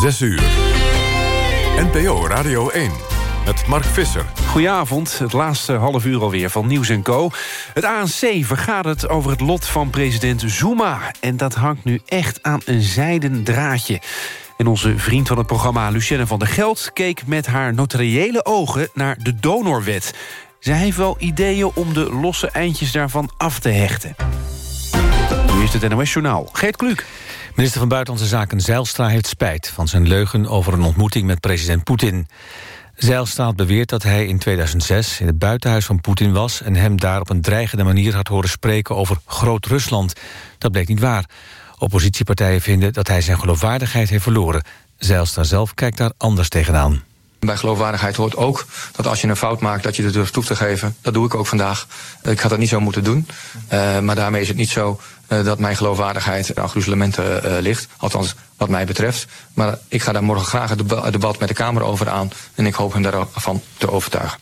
6 uur. NPO Radio 1 met Mark Visser. Goedenavond, het laatste half uur alweer van Nieuws Co. Het ANC vergadert over het lot van president Zuma. En dat hangt nu echt aan een zijden draadje. En onze vriend van het programma, Lucienne van der Geld... keek met haar notariële ogen naar de donorwet. Zij heeft wel ideeën om de losse eindjes daarvan af te hechten. Nu is het NOS Journaal. Geert Kluk. Minister van Buitenlandse Zaken Zeilstra heeft spijt van zijn leugen over een ontmoeting met president Poetin. Zeilstra beweert dat hij in 2006 in het buitenhuis van Poetin was... en hem daar op een dreigende manier had horen spreken over Groot-Rusland. Dat bleek niet waar. Oppositiepartijen vinden dat hij zijn geloofwaardigheid heeft verloren. Zeilstra zelf kijkt daar anders tegenaan. Bij geloofwaardigheid hoort ook dat als je een fout maakt... dat je de durft toe te geven. Dat doe ik ook vandaag. Ik had dat niet zo moeten doen. Uh, maar daarmee is het niet zo dat mijn geloofwaardigheid aan gruzelementen uh, ligt. Althans, wat mij betreft. Maar ik ga daar morgen graag het debat met de Kamer over aan. En ik hoop hem daarvan te overtuigen.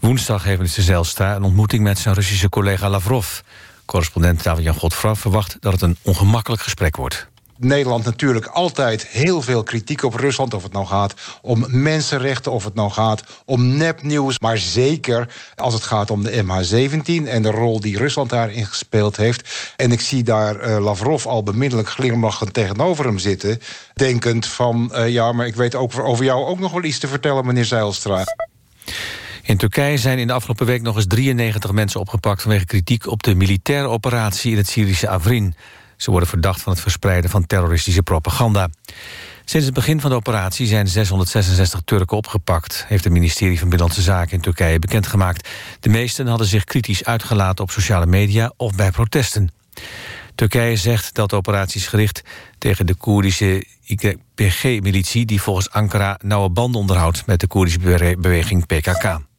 Woensdag heeft minister Zijlstra een ontmoeting met zijn Russische collega Lavrov. Correspondent David-Jan Godfra verwacht dat het een ongemakkelijk gesprek wordt. Nederland natuurlijk altijd heel veel kritiek op Rusland. Of het nou gaat om mensenrechten, of het nou gaat om nepnieuws. Maar zeker als het gaat om de MH17 en de rol die Rusland daarin gespeeld heeft. En ik zie daar uh, Lavrov al bemiddelijk glimlachend tegenover hem zitten. Denkend van, uh, ja, maar ik weet ook over jou ook nog wel iets te vertellen, meneer Zeilstra. In Turkije zijn in de afgelopen week nog eens 93 mensen opgepakt... vanwege kritiek op de militaire operatie in het Syrische Afrin. Ze worden verdacht van het verspreiden van terroristische propaganda. Sinds het begin van de operatie zijn 666 Turken opgepakt... heeft het ministerie van Binnenlandse Zaken in Turkije bekendgemaakt. De meesten hadden zich kritisch uitgelaten op sociale media of bij protesten. Turkije zegt dat de operatie is gericht tegen de Koerdische IPG-militie... die volgens Ankara nauwe banden onderhoudt met de Koerdische beweging PKK.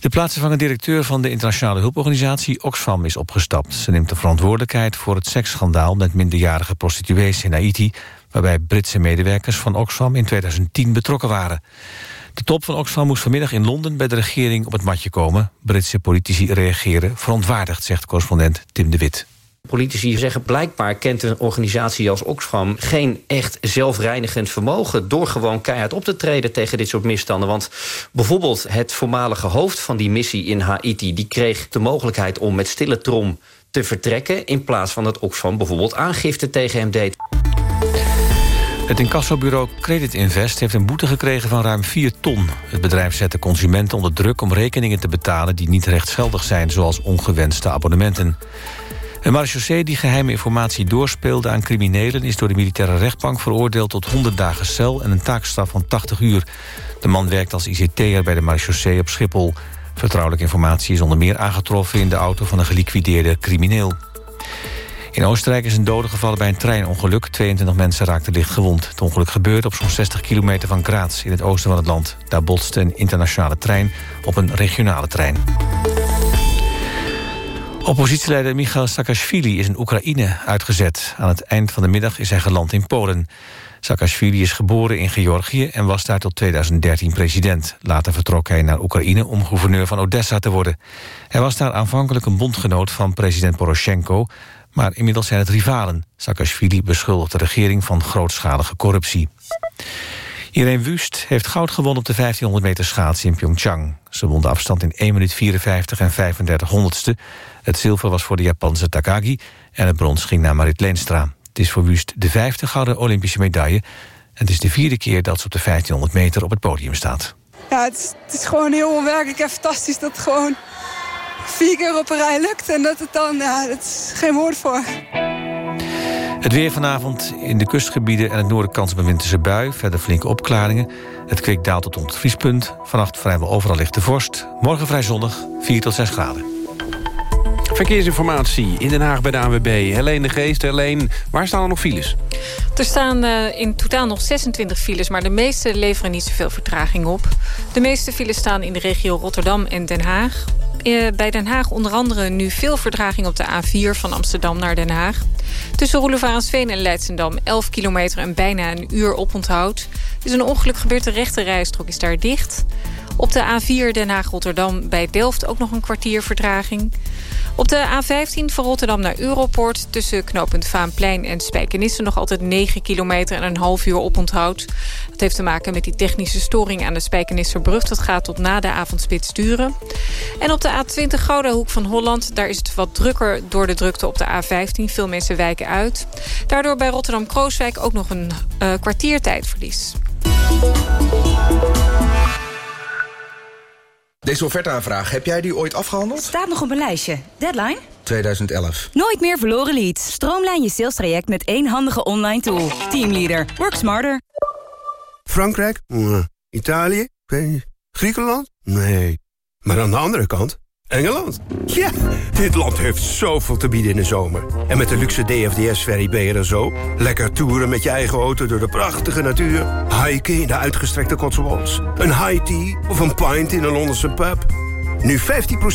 De plaatsvervangende directeur van de internationale hulporganisatie Oxfam is opgestapt. Ze neemt de verantwoordelijkheid voor het seksschandaal met minderjarige prostituees in Haiti, waarbij Britse medewerkers van Oxfam in 2010 betrokken waren. De top van Oxfam moest vanmiddag in Londen bij de regering op het matje komen. Britse politici reageren verontwaardigd, zegt correspondent Tim de Wit. Politici zeggen blijkbaar kent een organisatie als Oxfam... geen echt zelfreinigend vermogen... door gewoon keihard op te treden tegen dit soort misstanden. Want bijvoorbeeld het voormalige hoofd van die missie in Haiti... die kreeg de mogelijkheid om met stille trom te vertrekken... in plaats van dat Oxfam bijvoorbeeld aangifte tegen hem deed. Het incassobureau Credit Invest heeft een boete gekregen van ruim 4 ton. Het bedrijf zet de consumenten onder druk om rekeningen te betalen... die niet rechtsgeldig zijn, zoals ongewenste abonnementen. Een marechaussee die geheime informatie doorspeelde aan criminelen... is door de militaire rechtbank veroordeeld tot 100 dagen cel... en een taakstraf van 80 uur. De man werkt als ICT'er bij de marechaussee op Schiphol. Vertrouwelijke informatie is onder meer aangetroffen... in de auto van een geliquideerde crimineel. In Oostenrijk is een dode gevallen bij een treinongeluk. 22 mensen raakten licht gewond. Het ongeluk gebeurde op zo'n 60 kilometer van Graz... in het oosten van het land. Daar botste een internationale trein op een regionale trein. Oppositieleider Michail Saakashvili is in Oekraïne uitgezet. Aan het eind van de middag is hij geland in Polen. Saakashvili is geboren in Georgië en was daar tot 2013 president. Later vertrok hij naar Oekraïne om gouverneur van Odessa te worden. Hij was daar aanvankelijk een bondgenoot van president Poroshenko... maar inmiddels zijn het rivalen. Saakashvili beschuldigt de regering van grootschalige corruptie. Irene Wust heeft goud gewonnen op de 1500 meter schaatsen in Pyeongchang. Ze won de afstand in 1 minuut 54 en 35 honderdste. Het zilver was voor de Japanse Takagi en het brons ging naar Marit Leenstra. Het is voor Wust de vijfde gouden Olympische medaille... en het is de vierde keer dat ze op de 1500 meter op het podium staat. Ja, het is, het gewoon heel onwerkelijk en fantastisch dat het gewoon vier keer op een rij lukt... en dat het dan, ja, dat is geen woord voor. Het weer vanavond in de kustgebieden en het noorden kans op een winterse bui. Verder flinke opklaringen. Het kwik daalt tot het vriespunt. Vannacht vrijwel overal ligt de vorst. Morgen vrij zonnig, 4 tot 6 graden. Verkeersinformatie in Den Haag bij de ANWB. Helene de Geest, Helene, waar staan er nog files? Er staan uh, in totaal nog 26 files... maar de meeste leveren niet zoveel vertraging op. De meeste files staan in de regio Rotterdam en Den Haag. Uh, bij Den Haag onder andere nu veel vertraging op de A4... van Amsterdam naar Den Haag. Tussen Roelevarensveen en Leidsendam 11 kilometer en bijna een uur oponthoud. Is een ongeluk gebeurd, de rechte rijstrook is daar dicht... Op de A4 Den Haag-Rotterdam bij Delft ook nog een kwartier vertraging. Op de A15 van Rotterdam naar Europoort... tussen knooppunt Vaanplein en Spijkenisse... nog altijd 9 kilometer en een half uur oponthoud. Dat heeft te maken met die technische storing aan de Spijkenisserbrug. Dat gaat tot na de avondspits duren. En op de A20 Gouden Hoek van Holland... daar is het wat drukker door de drukte op de A15. Veel mensen wijken uit. Daardoor bij Rotterdam-Krooswijk ook nog een uh, kwartier tijdverlies. Deze offerteaanvraag, heb jij die ooit afgehandeld? Staat nog op mijn lijstje. Deadline? 2011. Nooit meer verloren leads. Stroomlijn je sales traject met één handige online tool. Teamleader. Work smarter. Frankrijk? Italië? Griekenland? Nee. Maar aan de andere kant, Engeland. Ja, dit land heeft zoveel te bieden in de zomer. En met de luxe DFDS-ferry ben je er zo. Lekker toeren met je eigen auto door de prachtige natuur. Hiken in de uitgestrekte Cotswolds. Een high tea of een pint in een Londense pub. Nu 15%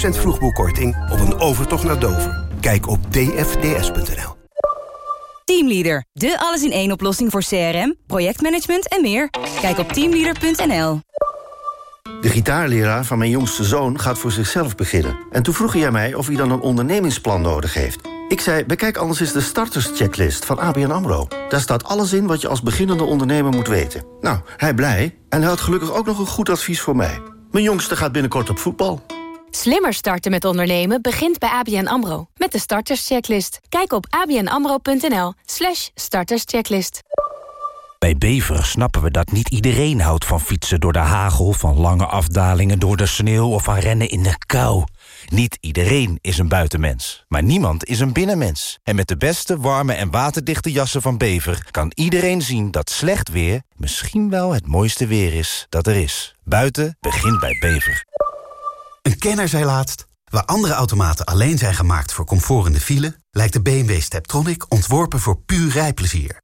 vroegboekkorting op een overtocht naar Dover. Kijk op dfds.nl. Teamleader, de alles-in-één oplossing voor CRM, projectmanagement en meer. Kijk op teamleader.nl. De gitaarleraar van mijn jongste zoon gaat voor zichzelf beginnen. En toen vroeg hij mij of hij dan een ondernemingsplan nodig heeft. Ik zei, bekijk anders eens de starterschecklist van ABN AMRO. Daar staat alles in wat je als beginnende ondernemer moet weten. Nou, hij blij en hij had gelukkig ook nog een goed advies voor mij. Mijn jongste gaat binnenkort op voetbal. Slimmer starten met ondernemen begint bij ABN AMRO. Met de starterschecklist. Kijk op abnamro.nl starterschecklist. Bij Bever snappen we dat niet iedereen houdt van fietsen door de hagel... van lange afdalingen door de sneeuw of van rennen in de kou. Niet iedereen is een buitenmens, maar niemand is een binnenmens. En met de beste, warme en waterdichte jassen van Bever... kan iedereen zien dat slecht weer misschien wel het mooiste weer is dat er is. Buiten begint bij Bever. Een kenner zei laatst... waar andere automaten alleen zijn gemaakt voor comfort in de file... lijkt de BMW Steptronic ontworpen voor puur rijplezier.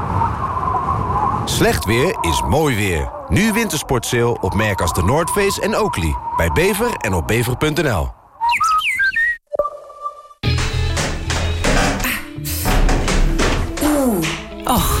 Slecht weer is mooi weer. Nu wintersportsale op merken als de Noordface en Oakley. Bij Bever en op bever.nl. Oeh,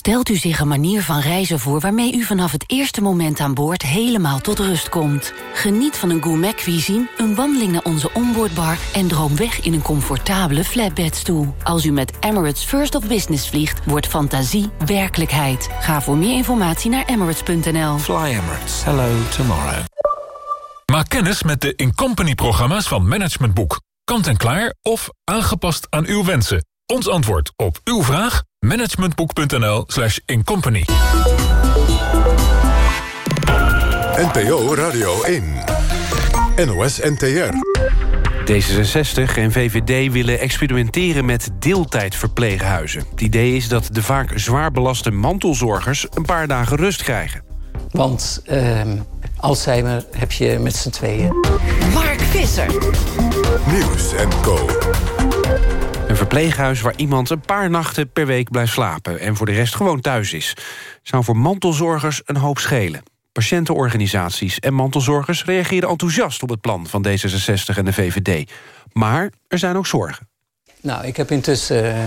Stelt u zich een manier van reizen voor waarmee u vanaf het eerste moment aan boord helemaal tot rust komt. Geniet van een gourmet cuisine, een wandeling naar onze onboardbar en droom weg in een comfortabele flatbedstoel. Als u met Emirates First of Business vliegt, wordt fantasie werkelijkheid. Ga voor meer informatie naar emirates.nl. Fly Emirates. Hello tomorrow. Maak kennis met de Incompany-programma's van Management Boek. Kant en klaar of aangepast aan uw wensen. Ons antwoord op uw vraag? managementboek.nl slash incompany. NPO Radio 1. NOS NTR. D66 en VVD willen experimenteren met deeltijdverpleeghuizen. Het idee is dat de vaak zwaar belaste mantelzorgers een paar dagen rust krijgen. Want uh, Alzheimer heb je met z'n tweeën. Mark Visser. Nieuws en Co. Een verpleeghuis waar iemand een paar nachten per week blijft slapen... en voor de rest gewoon thuis is. Zou voor mantelzorgers een hoop schelen. Patiëntenorganisaties en mantelzorgers reageerden enthousiast op het plan van D66 en de VVD. Maar er zijn ook zorgen. Nou, ik heb intussen uh,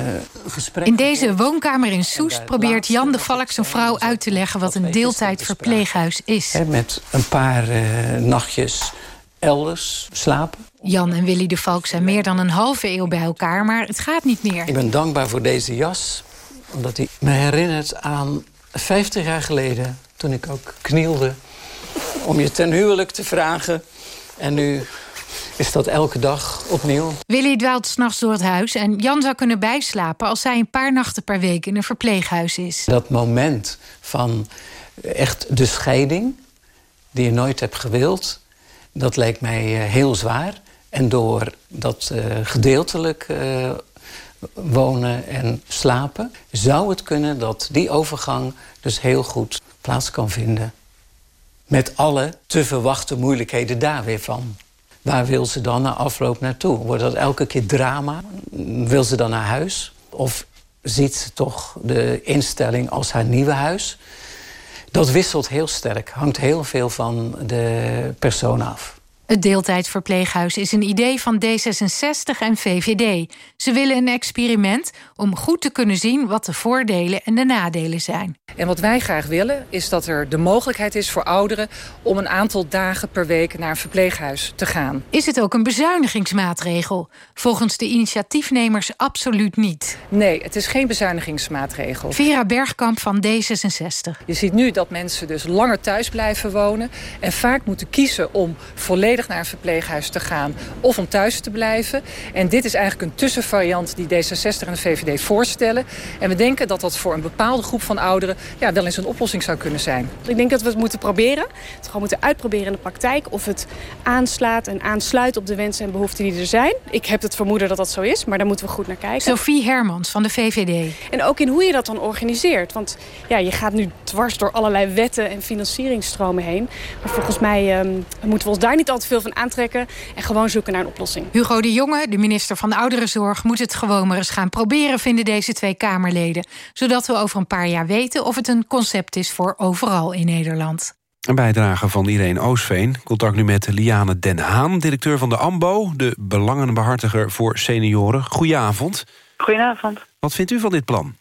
gesprek... In deze woonkamer in Soest probeert Jan de Valk zijn vrouw uit te leggen... wat een deeltijdverpleeghuis is. Met een paar uh, nachtjes elders slapen. Jan en Willy de Valk zijn meer dan een halve eeuw bij elkaar, maar het gaat niet meer. Ik ben dankbaar voor deze jas, omdat hij me herinnert aan 50 jaar geleden... toen ik ook knielde om je ten huwelijk te vragen. En nu is dat elke dag opnieuw. Willy dwaalt s'nachts door het huis en Jan zou kunnen bijslapen... als zij een paar nachten per week in een verpleeghuis is. Dat moment van echt de scheiding die je nooit hebt gewild. Dat leek mij eh, heel zwaar. En door dat uh, gedeeltelijk uh, wonen en slapen... zou het kunnen dat die overgang dus heel goed plaats kan vinden. Met alle te verwachten moeilijkheden daar weer van. Waar wil ze dan na afloop naartoe? Wordt dat elke keer drama? Wil ze dan naar huis? Of ziet ze toch de instelling als haar nieuwe huis? Dat wisselt heel sterk, hangt heel veel van de persoon af. Het deeltijdverpleeghuis is een idee van D66 en VVD. Ze willen een experiment om goed te kunnen zien wat de voordelen en de nadelen zijn. En wat wij graag willen is dat er de mogelijkheid is voor ouderen om een aantal dagen per week naar een verpleeghuis te gaan. Is het ook een bezuinigingsmaatregel? Volgens de initiatiefnemers absoluut niet. Nee, het is geen bezuinigingsmaatregel. Vera Bergkamp van D66. Je ziet nu dat mensen dus langer thuis blijven wonen en vaak moeten kiezen om volledig naar een verpleeghuis te gaan of om thuis te blijven. En dit is eigenlijk een tussenvariant die D66 en de VVD voorstellen. En we denken dat dat voor een bepaalde groep van ouderen ja, wel eens een oplossing zou kunnen zijn. Ik denk dat we het moeten proberen. Het gewoon moeten uitproberen in de praktijk of het aanslaat en aansluit op de wensen en behoeften die er zijn. Ik heb het vermoeden dat dat zo is, maar daar moeten we goed naar kijken. Sophie Hermans van de VVD. En ook in hoe je dat dan organiseert. Want ja, je gaat nu dwars door allerlei wetten en financieringstromen heen. Maar volgens mij um, moeten we ons daar niet altijd veel van aantrekken en gewoon zoeken naar een oplossing. Hugo de Jonge, de minister van de Ouderenzorg, moet het gewoon maar eens gaan proberen, vinden deze twee Kamerleden. Zodat we over een paar jaar weten of het een concept is voor overal in Nederland. Een bijdrage van Irene Oosveen. Contact nu met Liane Den Haan, directeur van de AMBO... de belangenbehartiger voor senioren. Goedenavond. Goedenavond. Wat vindt u van dit plan?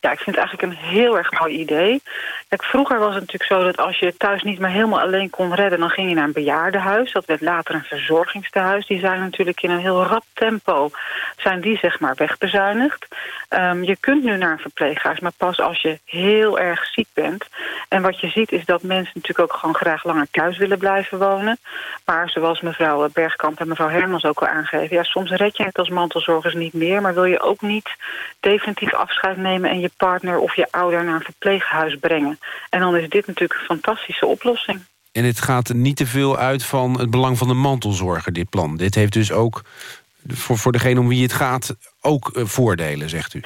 Ja, ik vind het eigenlijk een heel erg mooi idee. Kijk, vroeger was het natuurlijk zo dat als je thuis niet meer helemaal alleen kon redden... dan ging je naar een bejaardenhuis. Dat werd later een verzorgingstehuis. Die zijn natuurlijk in een heel rap tempo zijn die zeg maar wegbezuinigd. Um, je kunt nu naar een verpleeghuis, maar pas als je heel erg ziek bent. En wat je ziet is dat mensen natuurlijk ook gewoon graag langer thuis willen blijven wonen. Maar zoals mevrouw Bergkamp en mevrouw Hermans ook al aangeven... ja, soms red je het als mantelzorgers niet meer... maar wil je ook niet definitief afscheid nemen... en je partner of je ouder naar een verpleeghuis brengen. En dan is dit natuurlijk een fantastische oplossing. En het gaat niet te veel uit van het belang van de mantelzorger, dit plan. Dit heeft dus ook voor, voor degene om wie het gaat ook uh, voordelen, zegt u?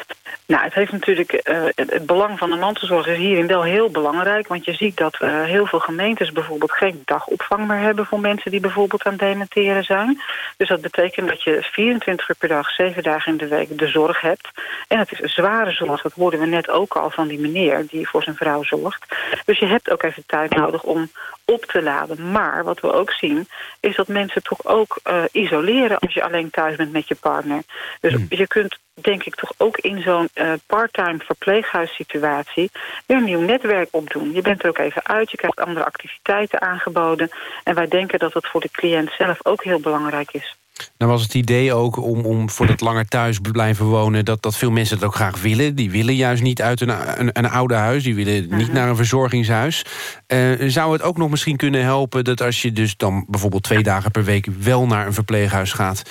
Nou, het heeft natuurlijk uh, het, belang van de mantelzorg is hierin wel heel belangrijk. Want je ziet dat uh, heel veel gemeentes bijvoorbeeld geen dagopvang meer hebben voor mensen die bijvoorbeeld aan dementeren zijn. Dus dat betekent dat je 24 uur per dag, 7 dagen in de week de zorg hebt. En het is een zware zorg. Dat hoorden we net ook al van die meneer die voor zijn vrouw zorgt. Dus je hebt ook even tijd nodig om op te laden. Maar wat we ook zien is dat mensen toch ook isoleren als je alleen thuis bent met je partner. Dus hmm. Je kunt denk ik toch ook in zo'n uh, part-time verpleeghuissituatie weer een nieuw netwerk opdoen. Je bent er ook even uit, je krijgt andere activiteiten aangeboden. En wij denken dat het voor de cliënt zelf ook heel belangrijk is. Nou was het idee ook om, om voor dat langer thuis blijven wonen... Dat, dat veel mensen het ook graag willen. Die willen juist niet uit een, een, een oude huis. Die willen niet naar een verzorgingshuis. Uh, zou het ook nog misschien kunnen helpen... dat als je dus dan bijvoorbeeld twee dagen per week... wel naar een verpleeghuis gaat...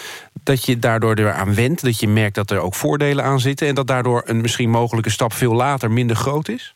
dat je daardoor eraan wendt. Dat je merkt dat er ook voordelen aan zitten... en dat daardoor een misschien mogelijke stap veel later minder groot is?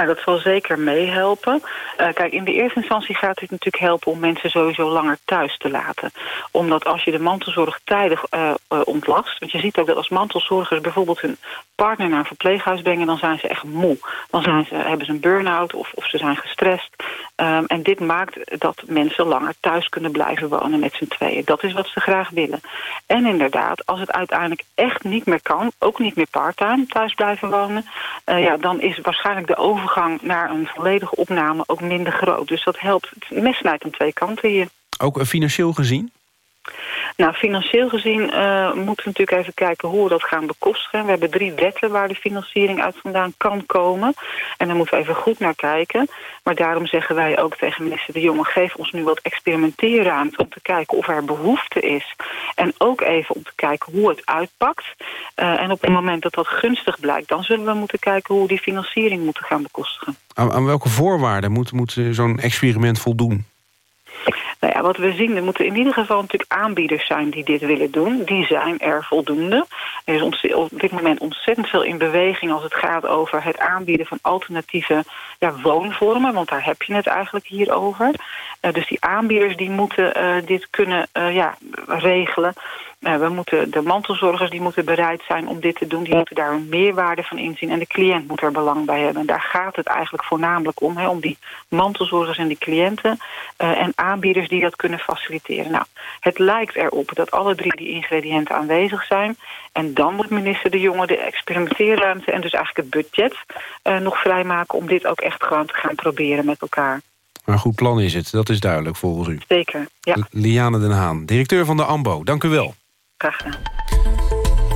Nou, dat zal zeker meehelpen. Uh, kijk, in de eerste instantie gaat dit natuurlijk helpen om mensen sowieso langer thuis te laten. Omdat als je de mantelzorg tijdig uh, uh, ontlast... want je ziet ook dat als mantelzorgers bijvoorbeeld hun partner naar een verpleeghuis brengen... dan zijn ze echt moe. Dan zijn ze, hebben ze een burn-out of, of ze zijn gestrest. Um, en dit maakt dat mensen langer thuis kunnen blijven wonen met z'n tweeën. Dat is wat ze graag willen. En inderdaad, als het uiteindelijk echt niet meer kan... ook niet meer parttime thuis blijven wonen... ja, dan is waarschijnlijk de overgang naar een volledige opname ook minder groot. Dus dat helpt. Het mes snijdt aan twee kanten hier. Ook financieel gezien? Nou, financieel gezien uh, moeten we natuurlijk even kijken hoe we dat gaan bekostigen. We hebben drie wetten waar de financiering uit vandaan kan komen. En daar moeten we even goed naar kijken. Maar daarom zeggen wij ook tegen minister De Jonge... geef ons nu wat experimenteerruimte om te kijken of er behoefte is. En ook even om te kijken hoe het uitpakt. Uh, en op het moment dat dat gunstig blijkt... dan zullen we moeten kijken hoe we die financiering moeten gaan bekostigen. Aan, aan welke voorwaarden moet, moet zo'n experiment voldoen? Nou ja, wat we zien, er moeten in ieder geval natuurlijk aanbieders zijn die dit willen doen. Die zijn er voldoende. Er is op dit moment ontzettend veel in beweging als het gaat over het aanbieden van alternatieve ja, woonvormen. Want daar heb je het eigenlijk hier over. Eh, dus die aanbieders die moeten eh, dit kunnen eh, ja, regelen. Eh, we moeten, de mantelzorgers die moeten bereid zijn om dit te doen. Die moeten daar een meerwaarde van inzien. En de cliënt moet er belang bij hebben. En daar gaat het eigenlijk voornamelijk om. Hè, om die mantelzorgers en die cliënten. eh, en aanbieders die dat kunnen faciliteren. Nou, het lijkt erop dat alle drie die ingrediënten aanwezig zijn. En dan moet minister De Jonge de experimenteerruimte... en dus eigenlijk het budget eh, nog vrijmaken... om dit ook echt gewoon te gaan proberen met elkaar. Maar een goed plan is het, dat is duidelijk volgens u. Zeker, ja. Liane den Haan, directeur van de AMBO. Dank u wel. Graag gedaan.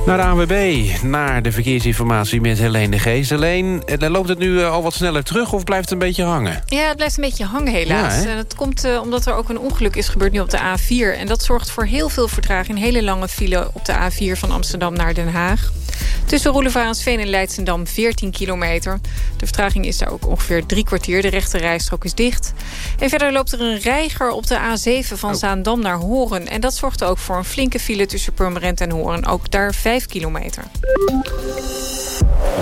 Naar de ANWB, naar de verkeersinformatie met Helene de Geest. Helene, eh, loopt het nu eh, al wat sneller terug of blijft het een beetje hangen? Ja, het blijft een beetje hangen helaas. Ja, en dat komt eh, omdat er ook een ongeluk is gebeurd nu op de A4. En dat zorgt voor heel veel vertraging. Een hele lange file op de A4 van Amsterdam naar Den Haag. Tussen Roelevarensveen en Leidsendam 14 kilometer. De vertraging is daar ook ongeveer drie kwartier. De rechte rijstrook is dicht. En verder loopt er een reiger op de A7 van Zaandam naar Horen. En dat zorgt ook voor een flinke file tussen Purmerend en Horen. Ook daar 5 kilometer.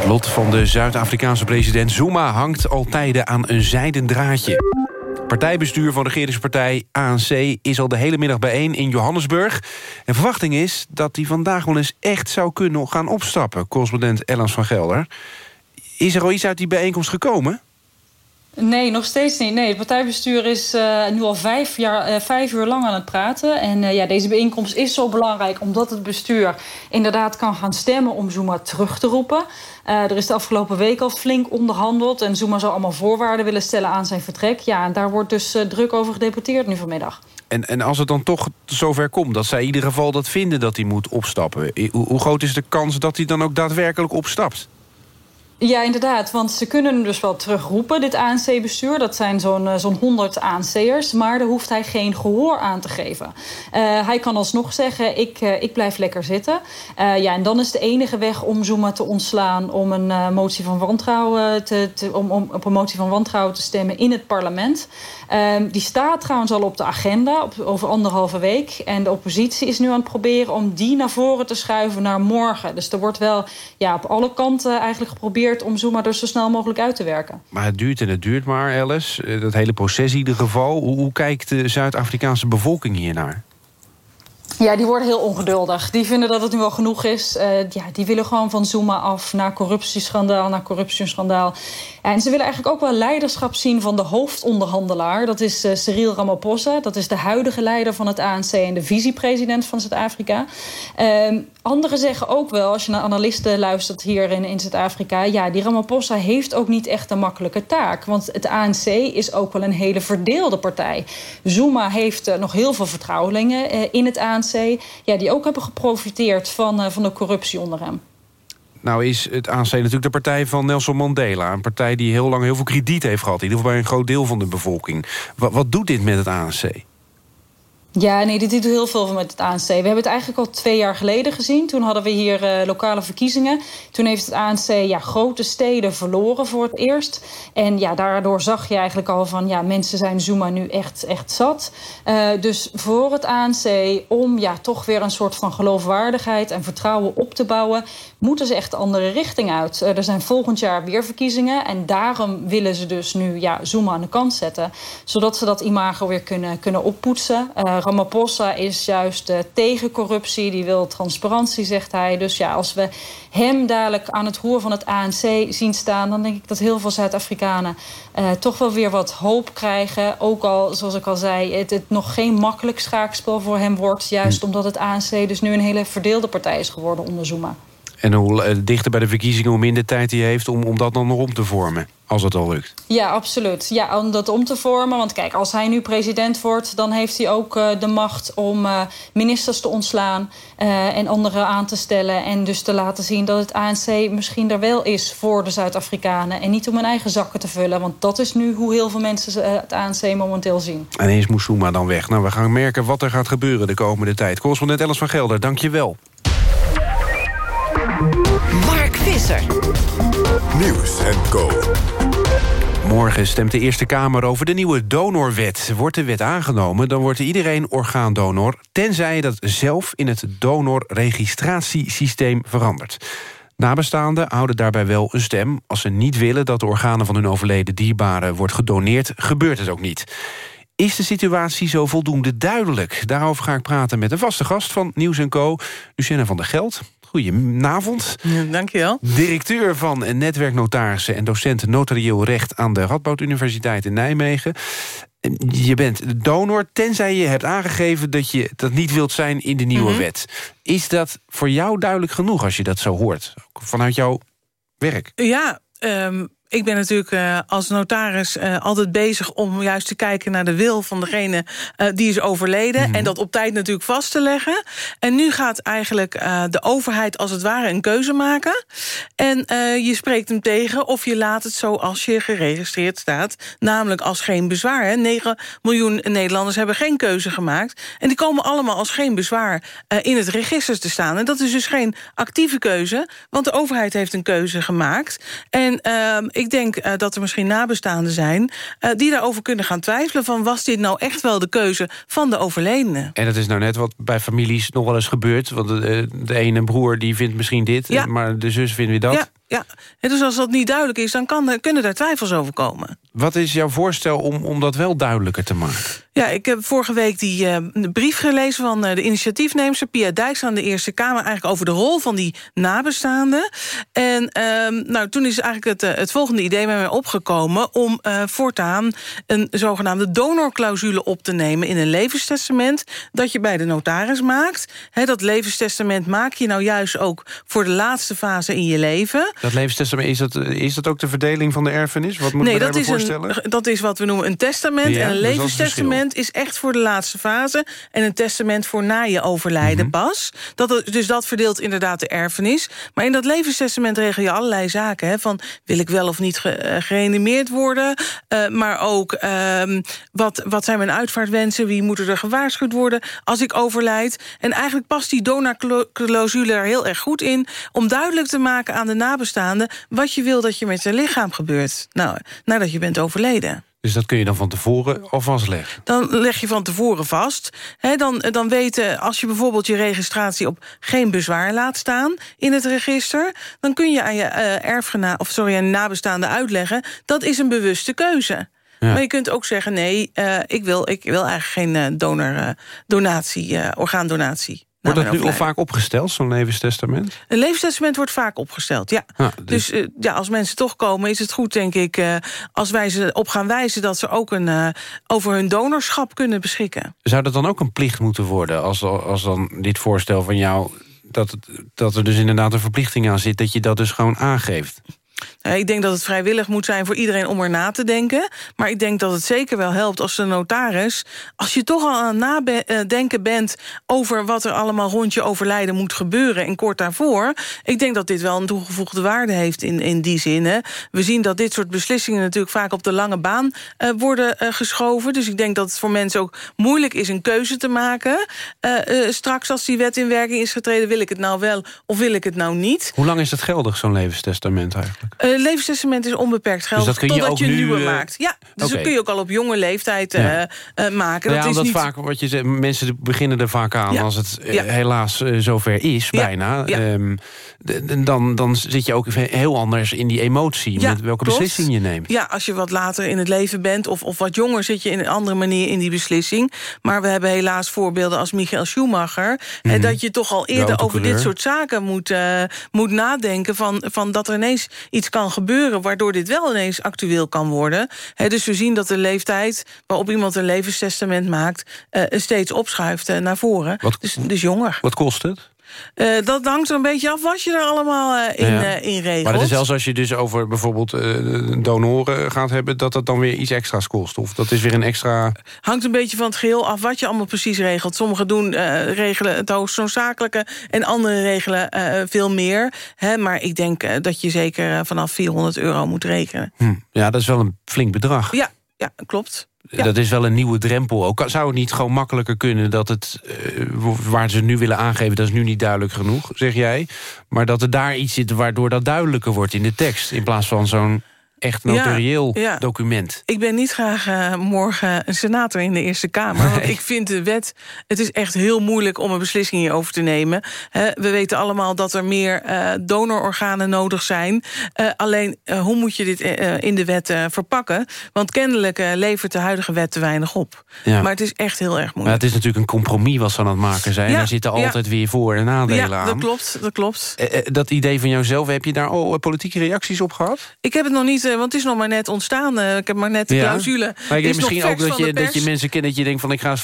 Het lot van de Zuid-Afrikaanse president Zuma hangt al tijden aan een zijden draadje. Partijbestuur van de regeringspartij ANC is al de hele middag bijeen in Johannesburg. En verwachting is dat hij vandaag wel eens echt zou kunnen gaan opstappen. Correspondent Ellens van Gelder. Is er al iets uit die bijeenkomst gekomen? Nee, nog steeds niet. Nee, het partijbestuur is eh, nu al vijf, jaar, eh, vijf uur lang aan het praten. En eh, ja, deze bijeenkomst is zo belangrijk omdat het bestuur inderdaad kan gaan stemmen om Zuma terug te roepen. Er is de afgelopen week al flink onderhandeld. En Zuma zou allemaal voorwaarden willen stellen aan zijn vertrek. Ja, en daar wordt dus druk over gedebatteerd nu vanmiddag. En, en als het dan toch zover komt dat zij in ieder geval dat vinden dat hij moet opstappen... hoe groot is de kans dat hij dan ook daadwerkelijk opstapt? Ja, inderdaad. Want ze kunnen dus wel terugroepen, dit ANC-bestuur. Dat zijn zo'n eh, zo'n 100 ANC'ers. Maar daar hoeft hij geen gehoor aan te geven. Eh, hij kan alsnog zeggen, ik, eh, ik blijf lekker zitten. Ja, en dan is de enige weg om Zuma te ontslaan... om een motie van wantrouwen te, te, om, om op een motie van wantrouwen te stemmen in het parlement. Ehm, die staat trouwens al op de agenda over anderhalve week. En de oppositie is nu aan het proberen om die naar voren te schuiven naar morgen. Dus er wordt wel ja, op alle kanten eigenlijk geprobeerd om Zuma er zo snel mogelijk uit te werken. Maar het duurt en het duurt maar, Alice. Eh, Dat hele proces in ieder geval. Hoe, hoe kijkt de Zuid-Afrikaanse bevolking hiernaar? Ja, die worden heel ongeduldig. Die vinden dat het nu al genoeg is. Uh, ja, die willen gewoon van Zuma af naar corruptieschandaal, naar corruptieschandaal. En ze willen eigenlijk ook wel leiderschap zien van de hoofdonderhandelaar. Dat is uh, Cyril Ramaphosa. Dat is de huidige leider van het ANC en de vicepresident van Zuid-Afrika. Uh, anderen zeggen ook wel, als je naar analisten luistert hier in, in Zuid-Afrika... ja, die Ramaphosa heeft ook niet echt een makkelijke taak. Want het ANC is ook wel een hele verdeelde partij. Zuma heeft uh, nog heel veel vertrouwelingen uh, in het ANC... Ja, die ook hebben geprofiteerd van, van de corruptie onder hem. Nou is het ANC natuurlijk de partij van Nelson Mandela. Een partij die heel lang heel veel krediet heeft gehad. In ieder geval bij een groot deel van de bevolking. Wat, doet dit met het ANC? Ja, nee, dit doet heel veel met het ANC. We hebben het eigenlijk al twee jaar geleden gezien. Toen hadden we hier uh, lokale verkiezingen. Toen heeft het ANC ja, grote steden verloren voor het eerst. En ja, daardoor zag je eigenlijk al van... ja, mensen zijn Zuma nu echt, echt zat. Uh, dus voor het ANC, om ja, toch weer een soort van geloofwaardigheid... en vertrouwen op te bouwen... moeten ze echt de andere richting uit. Uh, er zijn volgend jaar weer verkiezingen... en daarom willen ze dus nu ja, Zuma aan de kant zetten... zodat ze dat imago weer kunnen, kunnen oppoetsen... Ramaphosa is juist uh, tegen corruptie, die wil transparantie, zegt hij. Dus ja, als we hem dadelijk aan het roer van het ANC zien staan... dan denk ik dat heel veel Zuid-Afrikanen uh, toch wel weer wat hoop krijgen. Ook al, zoals ik al zei, het, het nog geen makkelijk schaakspel voor hem wordt... juist hm. omdat het ANC dus nu een hele verdeelde partij is geworden onder Zuma. En hoe uh, dichter bij de verkiezingen, hoe minder tijd hij heeft... om, om dat dan nog om te vormen, als het al lukt. Ja, absoluut. Ja, om dat om te vormen. Want kijk, als hij nu president wordt... dan heeft hij ook uh, de macht om uh, ministers te ontslaan... en anderen aan te stellen. En dus te laten zien dat het ANC misschien er wel is... voor de Zuid-Afrikanen. En niet om hun eigen zakken te vullen. Want dat is nu hoe heel veel mensen het ANC momenteel zien. En eens moest Zuma dan weg. Nou, we gaan merken wat er gaat gebeuren de komende tijd. Correspondent Ellis van Gelder, dank je wel. Mark Visser. Nieuws en Co. Morgen stemt de Eerste Kamer over de nieuwe donorwet. Wordt de wet aangenomen, dan wordt iedereen orgaandonor... tenzij je dat zelf in het donorregistratiesysteem verandert. Nabestaanden houden daarbij wel een stem. Als ze niet willen dat de organen van hun overleden dierbare wordt gedoneerd... gebeurt het ook niet. Is de situatie zo voldoende duidelijk? Daarover ga ik praten met een vaste gast van Nieuws Co. Lucienne van der Geld. Goedenavond. Ja, dankjewel. Directeur van Netwerknotarissen en docent notarieel recht... aan de Radboud Universiteit in Nijmegen. Je bent donor, tenzij je hebt aangegeven... dat je dat niet wilt zijn in de nieuwe Mhm. wet. Is dat voor jou duidelijk genoeg als je dat zo hoort? Vanuit jouw werk? Ja, ehm, ik ben natuurlijk eh, als notaris eh, altijd bezig om juist te kijken naar de wil van degene eh, die is overleden. En dat op tijd natuurlijk vast te leggen. En nu gaat eigenlijk de overheid als het ware een keuze maken. En je spreekt hem tegen of je laat het zoals je geregistreerd staat. Namelijk als geen bezwaar. Hè. 9 miljoen Nederlanders hebben geen keuze gemaakt. En die komen allemaal als geen bezwaar in het register te staan. En dat is dus geen actieve keuze, want de overheid heeft een keuze gemaakt. En ehm, ik denk eh, dat er misschien nabestaanden zijn... eh, die daarover kunnen gaan twijfelen van... was dit nou echt wel de keuze van de overledene? En dat is nou net wat bij families nog wel eens gebeurt. Want de, de ene broer die vindt misschien dit, Ja. maar de zus vindt weer dat. Ja, ja. En dus als dat niet duidelijk is, dan kan, kunnen daar twijfels over komen. Wat is jouw voorstel om, om dat wel duidelijker te maken? Ja, ik heb vorige week die eh, brief gelezen van eh, de initiatiefneemster Pia Dijks aan de Eerste Kamer... eigenlijk over de rol van die nabestaanden. En ehm, nou, toen is eigenlijk het, eh, het volgende idee bij mij opgekomen... om voortaan een zogenaamde donorclausule op te nemen in een levenstestament... dat je bij de notaris maakt. Dat levenstestament maak je nou juist ook voor de laatste fase in je leven... Dat levenstestament, is dat, is dat ook de verdeling van de erfenis? Wat moet me dat is, voorstellen? een, dat is wat we noemen een testament. Ja, en een dus levenstestament is echt voor de laatste fase. En een testament voor na je overlijden Mhm. pas. Dat, dus dat verdeelt inderdaad de erfenis. Maar in dat levenstestament regel je allerlei zaken. Hè, van wil ik wel of niet ge, eh, gereanimeerd worden? Eh, maar ook ehm, wat, wat zijn mijn uitvaartwensen? Wie moet er gewaarschuwd worden als ik overlijd? En eigenlijk past die donorclausule er heel erg goed in... om duidelijk te maken aan de nabestaanden... wat je wil dat je met je lichaam gebeurt. Nou, nadat je bent overleden. Dus dat kun je dan van tevoren al vastleggen. Dan leg je van tevoren vast. Hè, dan, dan weten, als je bijvoorbeeld je registratie op geen bezwaar laat staan in het register, dan kun je aan je erfgena of sorry, aan je nabestaanden uitleggen dat is een bewuste keuze. Ja. Maar je kunt ook zeggen: nee, eh, ik, wil, ik wil eigenlijk geen eh, donor, donatie, orgaandonatie. Wordt dat nu al vaak opgesteld, zo'n levenstestament? Een levenstestament wordt vaak opgesteld, ja. Ah, dus eh, ja, als mensen toch komen, is het goed, denk ik... eh, als wij ze op gaan wijzen dat ze ook een, eh, over hun donorschap kunnen beschikken. Zou dat dan ook een plicht moeten worden... als, als dan dit voorstel van jou... Dat, het, dat er dus inderdaad een verplichting aan zit... dat je dat dus gewoon aangeeft? Eh, Ik denk dat het vrijwillig moet zijn voor iedereen om er na te denken. Maar ik denk dat het zeker wel helpt als de notaris... als je toch al aan het nadenken bent over wat er allemaal rond je overlijden moet gebeuren... en kort daarvoor, ik denk dat dit wel een toegevoegde waarde heeft in, in die zin. hè. We zien dat dit soort beslissingen natuurlijk vaak op de lange baan eh, worden eh, geschoven. Dus ik denk dat het voor mensen ook moeilijk is een keuze te maken. Eh, eh, straks als die wet in werking is getreden, wil ik het nou wel of wil ik het nou niet? Hoe lang is dat geldig, zo'n levenstestament eigenlijk? Levenstestament is onbeperkt geldig Dus dat kun je totdat ook je een nu, nieuwe eh, maakt. Ja, dus dat kun je ook al op jonge leeftijd eh, Ja. maken. Nou ja, dat is niet... vaak wat je zegt, mensen beginnen er vaak aan als het helaas zover is, bijna. Ehm, dan, dan zit je ook heel anders in die emotie met welke klopt. beslissing je neemt. Ja, als je wat later in het leven bent of, of wat jonger... zit je in een andere manier in die beslissing. Maar we hebben helaas voorbeelden als Michael Schumacher... Mhm. en dat je toch al eerder over dit soort zaken moet, moet nadenken... Van, van dat er ineens iets kan gebeuren... waardoor dit wel ineens actueel kan worden. Dus we zien dat de leeftijd waarop iemand een levenstestament maakt... eh, steeds opschuift eh, naar voren. Wat- dus, dus jonger. Wat kost het? Eh, dat hangt er een beetje af wat je er allemaal eh, in, Ja. eh, in regelt. Maar is zelfs als je dus over bijvoorbeeld donoren gaat hebben... dat dat dan weer iets extra's kost. Of dat is weer een extra... Hangt een beetje van het geheel af wat je allemaal precies regelt. Sommigen doen, regelen het hoogst noodzakelijke... en anderen regelen veel meer. Hè, maar ik denk dat je zeker vanaf 400 euro moet rekenen. Hm. Ja, dat is wel een flink bedrag. Ja, ja klopt. Dat is wel een nieuwe drempel. Ook zou het niet gewoon makkelijker kunnen dat het... eh, waar ze nu willen aangeven, dat is nu niet duidelijk genoeg, zeg jij. Maar dat er daar iets zit waardoor dat duidelijker wordt in de tekst... in plaats van zo'n echt notarieel Ja, ja. document. Ik ben niet graag eh, morgen een senator in de Eerste Kamer. Want ik vind de wet... Het is echt heel moeilijk om een beslissing hierover te nemen. We weten allemaal dat er meer eh, donororganen nodig zijn. Eh, alleen, hoe moet je dit in de wet verpakken? Want kennelijk levert de huidige wet te weinig op. Ja. Maar het is echt heel erg Maar moeilijk. het is natuurlijk een compromis wat ze aan het maken zijn. Ja, Daar zitten ja. altijd weer voor- en nadelen ja, aan. dat klopt, dat klopt. Dat idee van jouzelf, heb je daar al politieke reacties op gehad? Ik heb het nog niet, want het is nog maar net ontstaan. Eh, ik heb maar net de clausule. Maar ik Is denk misschien ook dat je, dat je mensen kent dat je denkt van ik ga eens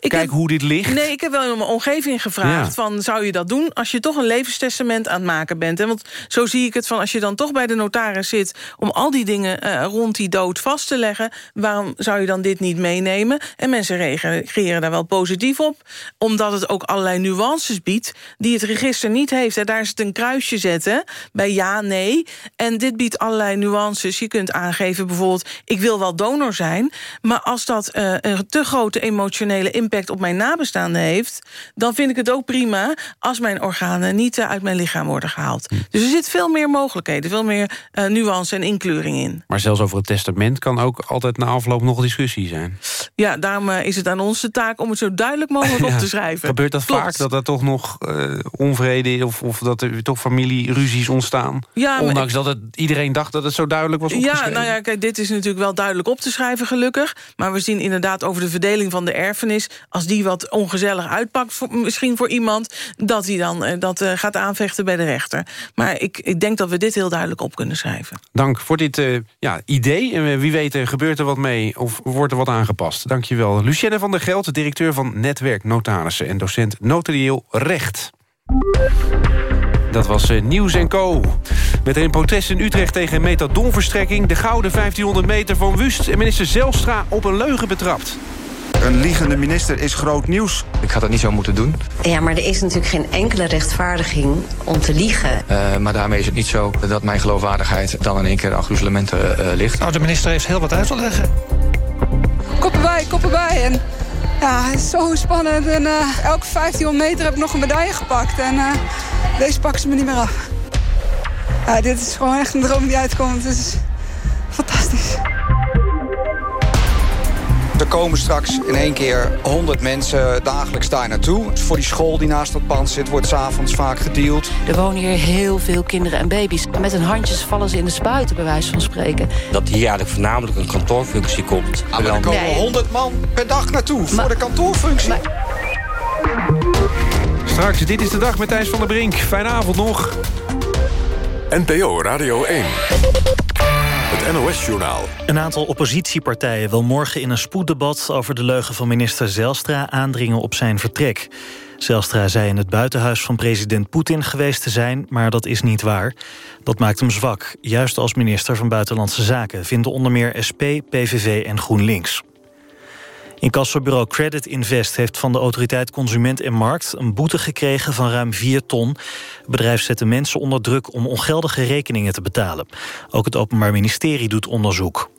Ik kijken heb- hoe dit ligt. Nee, ik heb wel in mijn omgeving gevraagd... Ja. van zou je dat doen als je toch een levenstestament aan het maken bent? Hè? Want zo zie ik het van als je dan toch bij de notaris zit... om al die dingen eh, rond die dood vast te leggen... waarom zou je dan dit niet meenemen? En mensen reageren daar wel positief op... omdat het ook allerlei nuances biedt... die het register niet heeft. Hè? Daar is het een kruisje zetten bij ja, nee. En dit biedt allerlei nuances. Je kunt aangeven bijvoorbeeld... ik wil wel donor zijn... maar als dat eh, een te grote emotionele impact op mijn nabestaanden heeft... dan vind ik het ook prima als mijn organen niet eh, uit mijn lichaam worden gehaald. Dus er zit veel meer mogelijkheden, veel meer eh, nuance en inkleuring in. Maar zelfs over het testament kan ook altijd na afloop nog discussie zijn. Ja, daarom is het aan ons de taak om het zo duidelijk mogelijk op te schrijven. Gebeurt dat Klopt. vaak, dat er toch nog onvrede is... Of, of dat er toch familieruzies ontstaan? Ja, Ondanks dat het, iedereen dacht dat het zo duidelijk was Ja, nou ja, kijk, dit is natuurlijk wel duidelijk op te schrijven, gelukkig. Maar we zien inderdaad over de verdeling van de erfenis... als die wat ongezellig uitpakt, voor, misschien voor iemand... dat hij dan eh, dat eh, gaat aanvechten bij de rechter. Maar ik, ik denk dat we dit heel duidelijk op kunnen schrijven. Dank voor dit eh, ja, idee. En wie weet gebeurt er wat mee of wordt er wat aangepast. Dank je wel. Lucienne van der Geld, directeur van Netwerk Notarissen... en docent notarieel recht. Dat was Nieuws en Co. Met een protest in Utrecht tegen metadonverstrekking... de gouden 1500 meter van Wust... en minister Zelstra op een leugen betrapt. Een liegende minister is groot nieuws. Ik had dat niet zo moeten doen. Ja, maar er is natuurlijk geen enkele rechtvaardiging om te liegen. Eh, maar daarmee is het niet zo dat mijn geloofwaardigheid dan in één keer aan gruzelementen eh, ligt. Nou, de minister heeft heel wat uit te leggen. Koppen bij, koppen bij. En ja, het is zo spannend. En eh, elke 1500 meter heb ik nog een medaille gepakt. En eh, deze pakken ze me niet meer af. Ja, dit is gewoon echt een droom die uitkomt. Het is fantastisch. Er komen straks in één keer 100 mensen dagelijks daar naartoe. Dus voor die school die naast dat pand zit, wordt s'avonds vaak gedeeld. Er wonen hier heel veel kinderen en baby's. Met hun handjes vallen ze in de spuiten, bij wijze van spreken. Dat hier eigenlijk voornamelijk een kantoorfunctie komt. Ah, maar er komen Nee. 100 man per dag naartoe voor de kantoorfunctie. Straks, dit is de dag met Thijs van der Brink. Fijne avond nog. NPO Radio 1. Het NOS-journaal. Een aantal oppositiepartijen wil morgen in een spoeddebat... over de leugen van minister Zelstra aandringen op zijn vertrek. Zelstra zei in het buitenhuis van president Poetin geweest te zijn... maar dat is niet waar. Dat maakt hem zwak, juist als minister van Buitenlandse Zaken... vinden onder meer SP, PVV en GroenLinks. Incassobureau Credit Invest heeft van de autoriteit Consument en Markt... een boete gekregen van ruim 4 ton. Het bedrijf zette mensen onder druk om ongeldige rekeningen te betalen. Ook het Openbaar Ministerie doet onderzoek.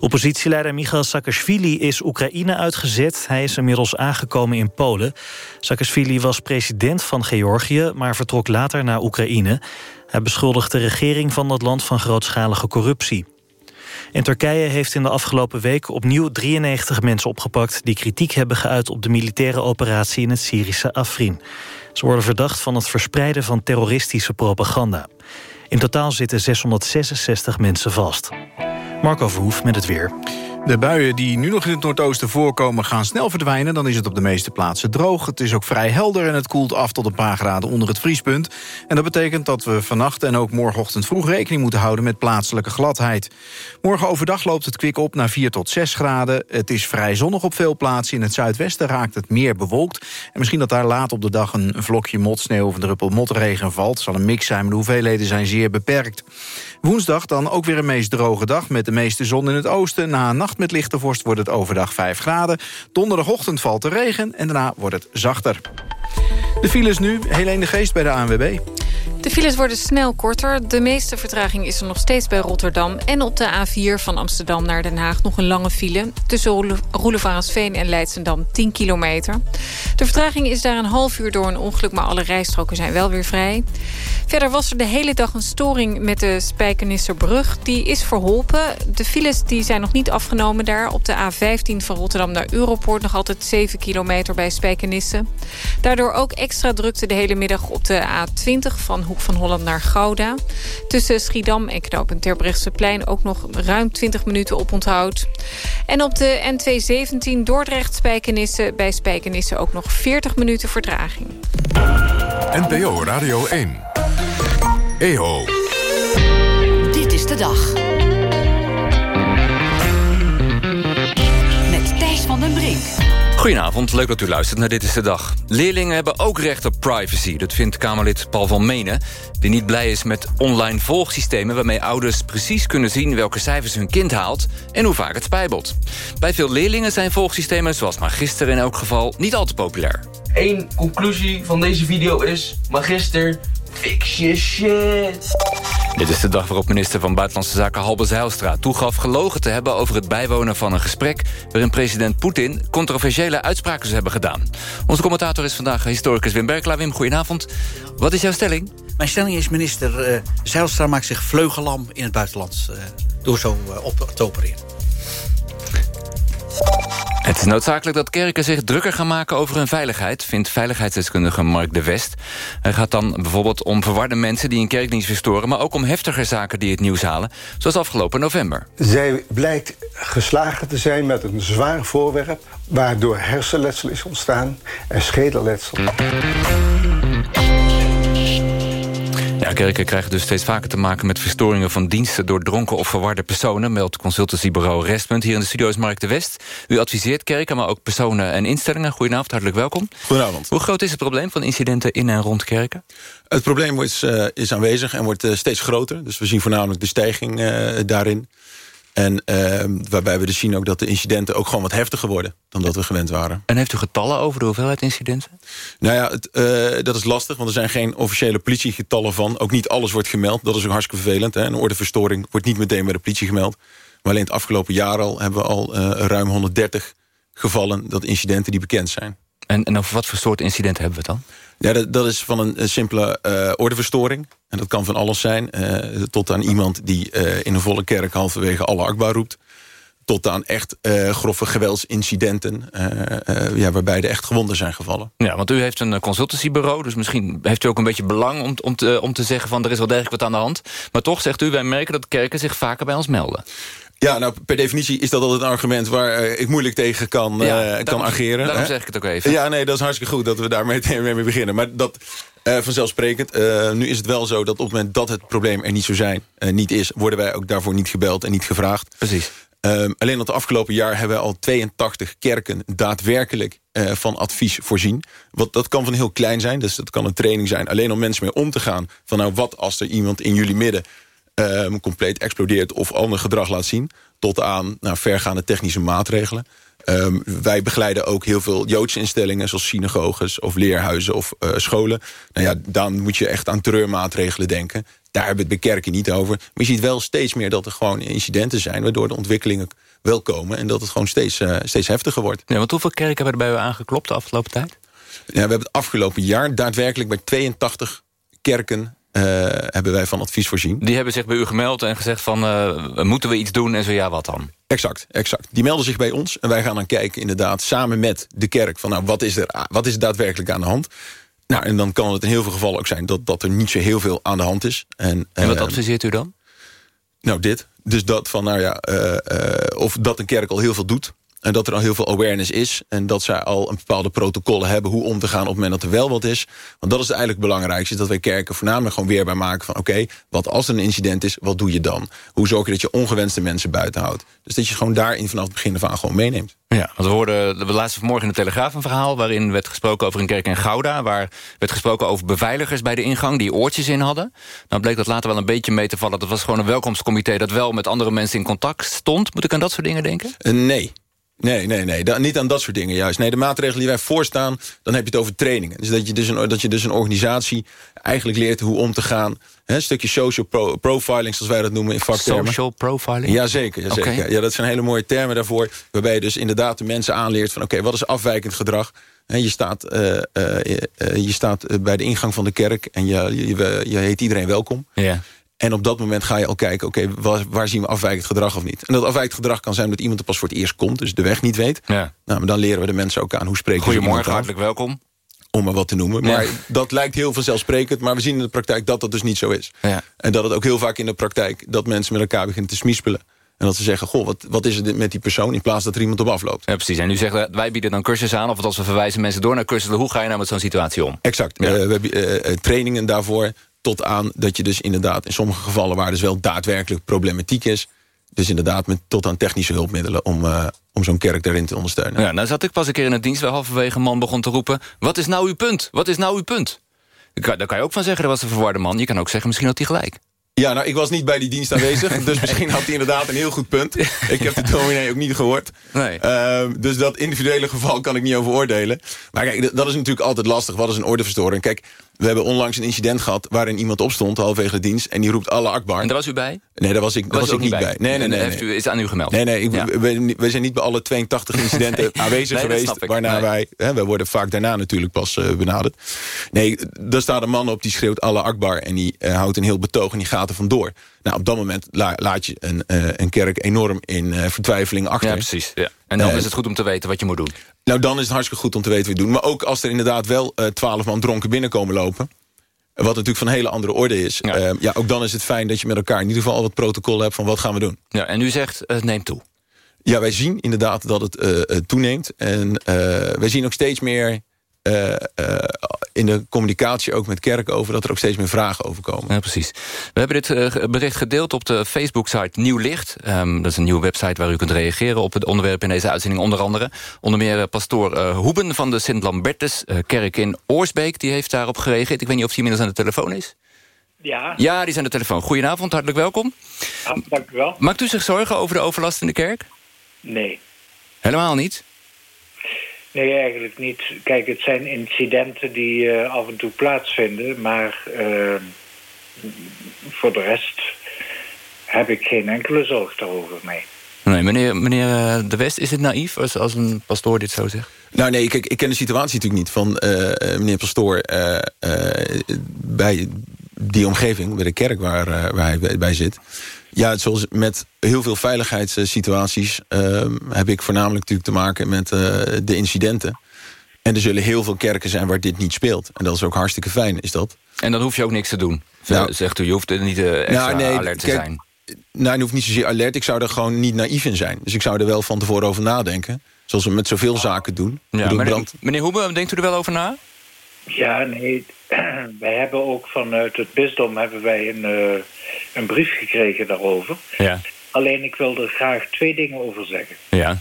Oppositieleider Michail Saakashvili is Oekraïne uitgezet. Hij is inmiddels aangekomen in Polen. Saakashvili was president van Georgië, maar vertrok later naar Oekraïne. Hij beschuldigt de regering van dat land van grootschalige corruptie. En Turkije heeft in de afgelopen week opnieuw 93 mensen opgepakt... die kritiek hebben geuit op de militaire operatie in het Syrische Afrin. Ze worden verdacht van het verspreiden van terroristische propaganda. In totaal zitten 666 mensen vast. Marco Verhoef met het weer. De buien die nu nog in het noordoosten voorkomen gaan snel verdwijnen. Dan is het op de meeste plaatsen droog. Het is ook vrij helder en het koelt af tot een paar graden onder het vriespunt. En dat betekent dat we vannacht en ook morgenochtend vroeg rekening moeten houden met plaatselijke gladheid. Morgen overdag loopt het kwik op naar 4 tot 6 graden. Het is vrij zonnig op veel plaatsen. In het zuidwesten raakt het meer bewolkt. En misschien dat daar laat op de dag een vlokje motsneeuw of een druppel motregen valt. Het zal een mix zijn, maar de hoeveelheden zijn zeer beperkt. Woensdag dan ook weer een meest droge dag met de meeste zon in het oosten. Na een nacht met lichte vorst wordt het overdag 5 graden. Donderdagochtend valt er regen en daarna wordt het zachter. De files nu, Helene de Geest bij de ANWB. De files worden snel korter. De meeste vertraging is er nog steeds bij Rotterdam. En op de A4 van Amsterdam naar Den Haag nog een lange file. Tussen Roelevarensveen en Leidsendam 10 kilometer. De vertraging is daar een half uur door een ongeluk... maar alle rijstroken zijn wel weer vrij. Verder was er de hele dag een storing met de Spijkenisserbrug. Die is verholpen. De files die zijn nog niet afgenomen daar. Op de A15 van Rotterdam naar Europoort... nog altijd 7 kilometer bij Spijkenisse. Daardoor ook extra drukte de hele middag op de A20 van Hoek van Holland naar Gouda. Tussen Schiedam en Knoopend Terbrechtseplein ook nog ruim 20 minuten op onthoud. En op de N217 Dordrecht-Spijkenisse bij Spijkenisse ook nog 40 minuten vertraging. NPO Radio 1. EO. Dit is de dag. Goedenavond, leuk dat u luistert naar Dit is de Dag. Leerlingen hebben ook recht op privacy. Dat vindt Kamerlid Paul van Menen... die niet blij is met online volgsystemen... waarmee ouders precies kunnen zien welke cijfers hun kind haalt... en hoe vaak het spijbelt. Bij veel leerlingen zijn volgsystemen, zoals Magister in elk geval... niet al te populair. Eén conclusie van deze video is... Magister, fix je shit. Dit is de dag waarop minister van Buitenlandse Zaken Halbe Zijlstra toegaf gelogen te hebben over het bijwonen van een gesprek... waarin president Poetin controversiële uitspraken zou hebben gedaan. Onze commentator is vandaag historicus Wim Berkla. Wim, goedenavond. Wat is jouw stelling? Mijn stelling is, minister uh, Zijlstra maakt zich vleugelam in het buitenland... Uh, door zo uh, op. Het is noodzakelijk dat kerken zich drukker gaan maken over hun veiligheid... vindt veiligheidsdeskundige Mark de West. Het gaat dan bijvoorbeeld om verwarde mensen die een kerkdienst verstoren... maar ook om heftiger zaken die het nieuws halen, zoals afgelopen november. Zij blijkt geslagen te zijn met een zwaar voorwerp... waardoor hersenletsel is ontstaan en schedelletsel. Ja, kerken krijgen dus steeds vaker te maken met verstoringen van diensten... door dronken of verwarde personen, meldt consultancybureau Restpunt. Hier in de studio is Mark de West. U adviseert kerken, maar ook personen en instellingen. Goedenavond, hartelijk welkom. Goedenavond. Hoe groot is het probleem van incidenten in en rond kerken? Het probleem is, uh, is aanwezig en wordt uh, steeds groter. Dus we zien voornamelijk de stijging uh, daarin. En waarbij we dus zien ook dat de incidenten ook gewoon wat heftiger worden... dan dat we gewend waren. En heeft u getallen over de hoeveelheid incidenten? Nou ja, het, uh, dat is lastig, want er zijn geen officiële politiegetallen van. Ook niet alles wordt gemeld, dat is ook hartstikke vervelend. Hè? Een ordeverstoring wordt niet meteen bij de politie gemeld. Maar alleen het afgelopen jaar al hebben we al uh, ruim 130 gevallen... dat incidenten die bekend zijn. En, en over wat voor soort incidenten hebben we het dan? Ja, dat, dat is van een, simpele uh, ordeverstoring. En dat kan van alles zijn. Uh, tot aan iemand die uh, in een volle kerk halverwege alle akbar roept. Tot aan echt grove geweldsincidenten. ja, waarbij er echt gewonden zijn gevallen. Ja, want u heeft een consultancybureau. Dus misschien heeft u ook een beetje belang om, om, te, om te zeggen... van er is wel degelijk wat aan de hand. Maar toch zegt u, wij merken dat kerken zich vaker bij ons melden. Ja, nou, per definitie is dat altijd een argument waar uh, ik moeilijk tegen kan, uh, daarom, kan ageren. Daarom hè? zeg ik het ook even. Ja, nee, dat is hartstikke goed dat we daarmee mee beginnen. Maar dat, uh, vanzelfsprekend, nu is het wel zo dat op het moment dat het probleem er niet zou zijn, niet is, worden wij ook daarvoor niet gebeld en niet gevraagd. Precies. Um, alleen het afgelopen jaar hebben we al 82 kerken daadwerkelijk van advies voorzien. Wat, dat kan van heel klein zijn, dus dat kan een training zijn. Alleen om mensen mee om te gaan van nou wat als er iemand in jullie midden um, compleet explodeert of ander gedrag laat zien tot aan nou, vergaande technische maatregelen. Um, wij begeleiden ook heel veel Joodse instellingen... zoals synagoges of leerhuizen of uh, scholen. Nou ja, dan moet je echt aan terreurmaatregelen denken. Daar hebben we het bij kerken niet over. Maar je ziet wel steeds meer dat er gewoon incidenten zijn... waardoor de ontwikkelingen wel komen... en dat het gewoon steeds, uh, steeds heftiger wordt. Ja, want hoeveel kerken hebben er bij u aangeklopt de afgelopen tijd? Ja, we hebben het afgelopen jaar daadwerkelijk bij 82 kerken uh, hebben wij van advies voorzien. Die hebben zich bij u gemeld en gezegd van... Uh, moeten we iets doen en zo ja, wat dan? Exact, exact. Die melden zich bij ons en wij gaan dan kijken inderdaad... samen met de kerk van nou, wat, is er, wat is er daadwerkelijk aan de hand... Nou, en dan kan het in heel veel gevallen ook zijn... dat, dat er niet zo heel veel aan de hand is. En, en wat uh, adviseert u dan? Nou, dit. Dus dat van, nou ja... of dat een kerk al heel veel doet... En dat er al heel veel awareness is. En dat zij al een bepaalde protocollen hebben... hoe om te gaan op het moment dat er wel wat is. Want dat is eigenlijk het belangrijkste. Dat wij kerken voornamelijk gewoon weerbaar maken van... oké, okay, wat als er een incident is, wat doe je dan? Hoe zorg je dat je ongewenste mensen buiten houdt? Dus dat je gewoon daarin vanaf het begin af aan gewoon meeneemt. Ja, we hoorden we laatst vanmorgen in de Telegraaf een verhaal... waarin werd gesproken over een kerk in Gouda... waar werd gesproken over beveiligers bij de ingang... die oortjes in hadden. Nou bleek dat later wel een beetje mee te vallen. Dat was gewoon een welkomstcomité... dat wel met andere mensen in contact stond. Moet ik aan dat soort dingen denken? Uh, nee. Nee, nee, nee. Da niet aan dat soort dingen juist. Nee, de maatregelen die wij voorstaan, dan heb je het over trainingen. Dus dat je dus een, dat je dus een organisatie eigenlijk leert hoe om te gaan. Een stukje social pro profiling, zoals wij dat noemen in vaktermen. Social profiling? Jazeker, jazeker. Oké. Ja, dat zijn hele mooie termen daarvoor. Waarbij je dus inderdaad de mensen aanleert van... oké, wat is afwijkend gedrag? En je, staat, eh, eh, eh, je staat bij de ingang van de kerk en je, je, je, je heet iedereen welkom. Ja. En op dat moment ga je al kijken, oké, waar, waar zien we afwijkend gedrag of niet? En dat afwijkend gedrag kan zijn dat iemand er pas voor het eerst komt... dus de weg niet weet. Ja. Nou, maar dan leren we de mensen ook aan hoe spreken ze Goedemorgen, hartelijk welkom. Om maar wat te noemen. Maar Ja. dat lijkt heel vanzelfsprekend. Maar we zien in de praktijk dat dat dus niet zo is. Ja. En dat het ook heel vaak in de praktijk... dat mensen met elkaar beginnen te smispelen. En dat ze zeggen, goh, wat, wat is er met die persoon... in plaats dat er iemand op afloopt. Ja, precies. En u zegt, eh, wij bieden dan cursussen aan... of als we verwijzen mensen door naar cursussen... hoe ga je nou met zo'n situatie om? Exact. Eh, we hebben eh, eh, trainingen daarvoor tot aan dat je dus inderdaad... in sommige gevallen waar dus wel daadwerkelijk problematiek is... dus inderdaad met, tot aan technische hulpmiddelen... om, eh, om zo'n kerk daarin te ondersteunen. Ja, nou zat ik pas een keer in het dienst... waar halverwege een man begon te roepen... wat is nou uw punt? Wat is nou uw punt? Daar kan- je ook van zeggen, dat was een verwarde man. Je kan ook zeggen, misschien had hij gelijk. Ja, nou, ik was niet bij die dienst aanwezig. dus misschien had hij inderdaad een heel goed punt. Ik heb de dominee ook niet gehoord. Nee. Ehm, dus dat individuele geval kan ik niet over oordelen. Maar kijk, dat is natuurlijk altijd lastig. Wat is een ordeverstoring? Kijk, we hebben onlangs een incident gehad... waarin iemand opstond, halverwege de dienst... en die roept alle akbar. En daar was u bij? Nee, daar was ik, daar Was ik niet bij. bij? Nee, nee, nee. heeft nee. u- is aan u gemeld? Nee, nee, ik, Ja. we, zijn niet bij alle 82 incidenten Nee. aanwezig Nee, geweest. Waarna Nee. wij, hè, wij worden vaak daarna natuurlijk pas eh, benaderd. Nee, daar staat een man op die schreeuwt alle akbar... en die eh, houdt een heel betoog en die gaat er vandoor. Nou, op dat moment la- laat je een, eh, een kerk enorm in vertwijfeling achter. Ja, precies. Ja. En dan is het goed om te weten wat je moet doen. Nou, dan is het hartstikke goed om te weten wat je doet. Maar ook als er inderdaad wel eh, twaalf man dronken binnenkomen lopen... wat natuurlijk van een hele andere orde is... Ja. ja, ook dan is het fijn dat je met elkaar in ieder geval al wat protocol hebt... van wat gaan we doen. Ja, en u zegt, het neemt toe. Ja, wij zien inderdaad dat het eh, eh, toeneemt. En wij zien ook steeds meer eh, eh, in de communicatie ook met kerken over... dat er ook steeds meer vragen over komen. Ja, precies. We hebben dit eh, bericht gedeeld op de Facebook-site Nieuw Licht. Ehm, dat is een nieuwe website waar u kunt reageren op het onderwerp in deze uitzending. Onder andere onder meer pastoor eh, Hoeben van de Sint-Lambertus-kerk in Oorsbeek. Die heeft daarop gereageerd. Ik weet niet of hij inmiddels aan de telefoon is. Ja, Ja, die is aan de telefoon. Goedenavond, hartelijk welkom. dank u wel. Maakt u zich zorgen over de overlast in de kerk? Nee. Helemaal niet? Nee, eigenlijk niet. Kijk, het zijn incidenten die eh, af en toe plaatsvinden, maar eh, voor de rest heb ik geen enkele zorg daarover mee. Nee, meneer, meneer eh, De West, is het naïef als, als een pastoor dit zo zegt? Nou nee, kijk, ik ken de situatie natuurlijk niet van meneer Pastoor... eh, eh, bij die omgeving, bij de kerk waar, waar hij bij- bij zit. Ja, zoals met heel veel veiligheidssituaties... eh, heb ik voornamelijk natuurlijk te maken met eh, de incidenten. En er zullen heel veel kerken zijn waar dit niet speelt. En dat is ook hartstikke fijn, is dat. En dan hoef je ook niks te doen, Nou, zegt u. Je hoeft er niet eh, extra alert te kijk, zijn. Nou, je hoeft niet zozeer alert. Ik zou er gewoon niet naïef in zijn. Dus ik zou er wel van tevoren over nadenken. Zoals we met zoveel zaken doen. Ja, bedoel, meneer, brand- meneer Hoebe, denkt u er wel over na? Ja, nee. Wij hebben ook vanuit het bisdom hebben wij een, eh, een brief gekregen daarover. Ja. Alleen ik wil er graag twee dingen over zeggen. Ja.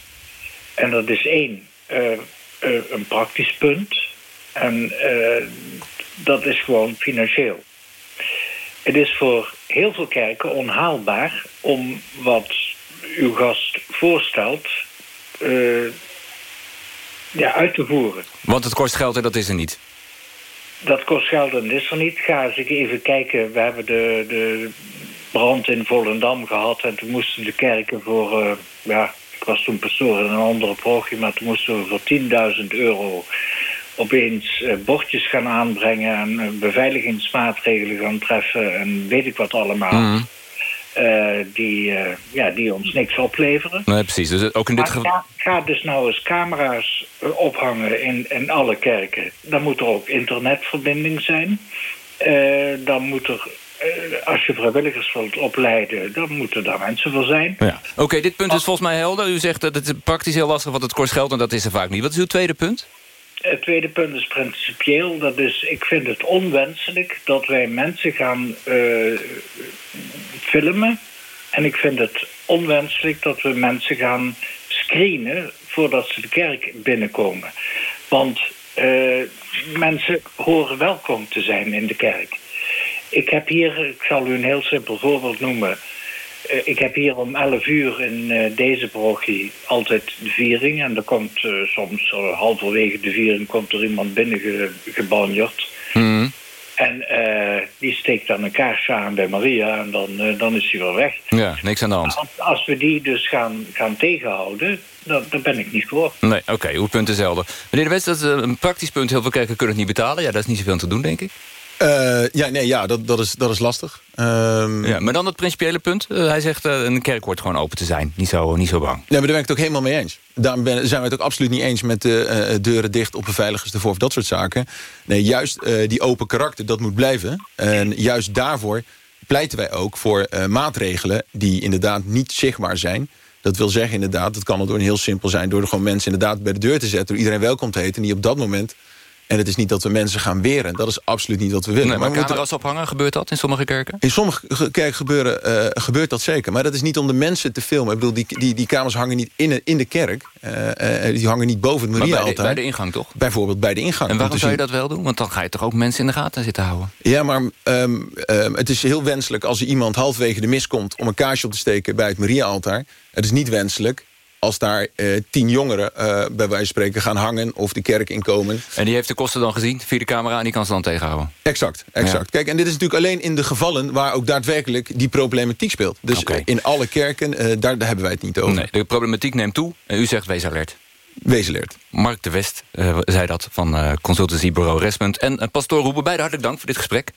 En dat is één, eh, eh, een praktisch punt. En dat is gewoon financieel. Het is voor heel veel kerken onhaalbaar om wat uw gast voorstelt ja, uit te voeren. Want het kost geld en dat is er niet. Dat kost geld en is er niet. Ga eens even kijken. We hebben de, de brand in Volendam gehad. En toen moesten de kerken voor... eh, ja, ik was toen pastoor in een andere parochie... maar toen moesten we voor 10.000 euro opeens eh, bordjes gaan aanbrengen... en eh, beveiligingsmaatregelen gaan treffen... en weet ik wat allemaal... Mhm. Eh, die, eh, ja, die ons niks opleveren. Nee, precies. Dus ook in dit geval... ga, ga dus nou eens camera's eh, ophangen in, in alle kerken. Dan moet er ook internetverbinding zijn. Dan moet er, als je vrijwilligers wilt opleiden, dan moeten daar mensen voor zijn. Ja. Oké, dit punt is volgens mij helder. U zegt dat het is praktisch heel lastig, want het kost geld en dat is er vaak niet. Wat is uw tweede punt? Het tweede punt is principieel. Dat is, ik vind het onwenselijk dat wij mensen gaan eh, filmen. En ik vind het onwenselijk dat we mensen gaan screenen voordat ze de kerk binnenkomen. Want eh, mensen horen welkom te zijn in de kerk. Ik heb hier, ik zal u een heel simpel voorbeeld noemen. Eh, ik heb hier om 11 uur in eh, deze parochie altijd de viering. En er komt eh, soms uh, halverwege de viering komt er iemand binnen ge, gebanjerd. Mhm. En die steekt dan een kaarsje aan bij Maria en dan, dan is hij weer weg. Ja, niks aan de hand. Als, als we die dus gaan, gaan tegenhouden, dan, dan ben ik niet voor. Nee, oké, uw punt is helder. Meneer de West, dat is een praktisch punt. Heel veel kerken kunnen het niet betalen. Ja, daar is niet zoveel aan te doen, denk ik. Eh, ja, nee, ja dat, dat, is, dat is lastig. Ehm, Ja, maar dan het principiële punt. Eh, hij zegt, eh, een kerk wordt gewoon open te zijn. Niet zo, niet zo bang. Nee, maar daar ben ik het ook helemaal mee eens. Ben, zijn we het ook absoluut niet eens met de deuren dicht op beveiligers ervoor of dat soort zaken. Nee, juist die open karakter, dat moet blijven. En juist daarvoor pleiten wij ook voor maatregelen die inderdaad niet zichtbaar zijn. Dat wil zeggen inderdaad, dat kan door een heel simpel zijn... door er gewoon mensen inderdaad bij de deur te zetten... door iedereen welkom te heten en die op dat moment... en het is niet dat we mensen gaan weren. Dat is absoluut niet wat we willen. Nee, maar we moeten- camera's ophangen, gebeurt dat in sommige kerken? in sommige ge- kerken gebeuren, eh, gebeurt dat zeker. Maar dat is niet om de mensen te filmen. Ik bedoel, die, die, die kamers hangen niet in, in de kerk. Eh, eh, die hangen niet boven het Maar bij de, Maria-altaar. bij de ingang toch? Bijvoorbeeld bij de ingang. En om waarom zou je dat wel doen? Want dan ga je toch ook mensen in de gaten zitten houden? Ja, maar ehm, ehm, het is heel wenselijk als er iemand halverwege de mis komt... om een kaarsje op te steken bij het Maria-altaar. Het is niet wenselijk als daar eh, tien jongeren eh, bij wijze van spreken gaan hangen... of de kerk inkomen. En die heeft de kosten dan gezien via de camera... en die kan ze dan tegenhouden? Exact, exact. Kijk, en dit is natuurlijk alleen in de gevallen... waar ook daadwerkelijk die problematiek speelt. Dus in alle kerken, eh, daar, daar hebben wij het niet over. Nee, de problematiek neemt toe. En u zegt wees alert. Wees alert. Mark de West zei dat van consultancybureau Resmond. En pastoor Roepen, beide hartelijk dank voor dit gesprek.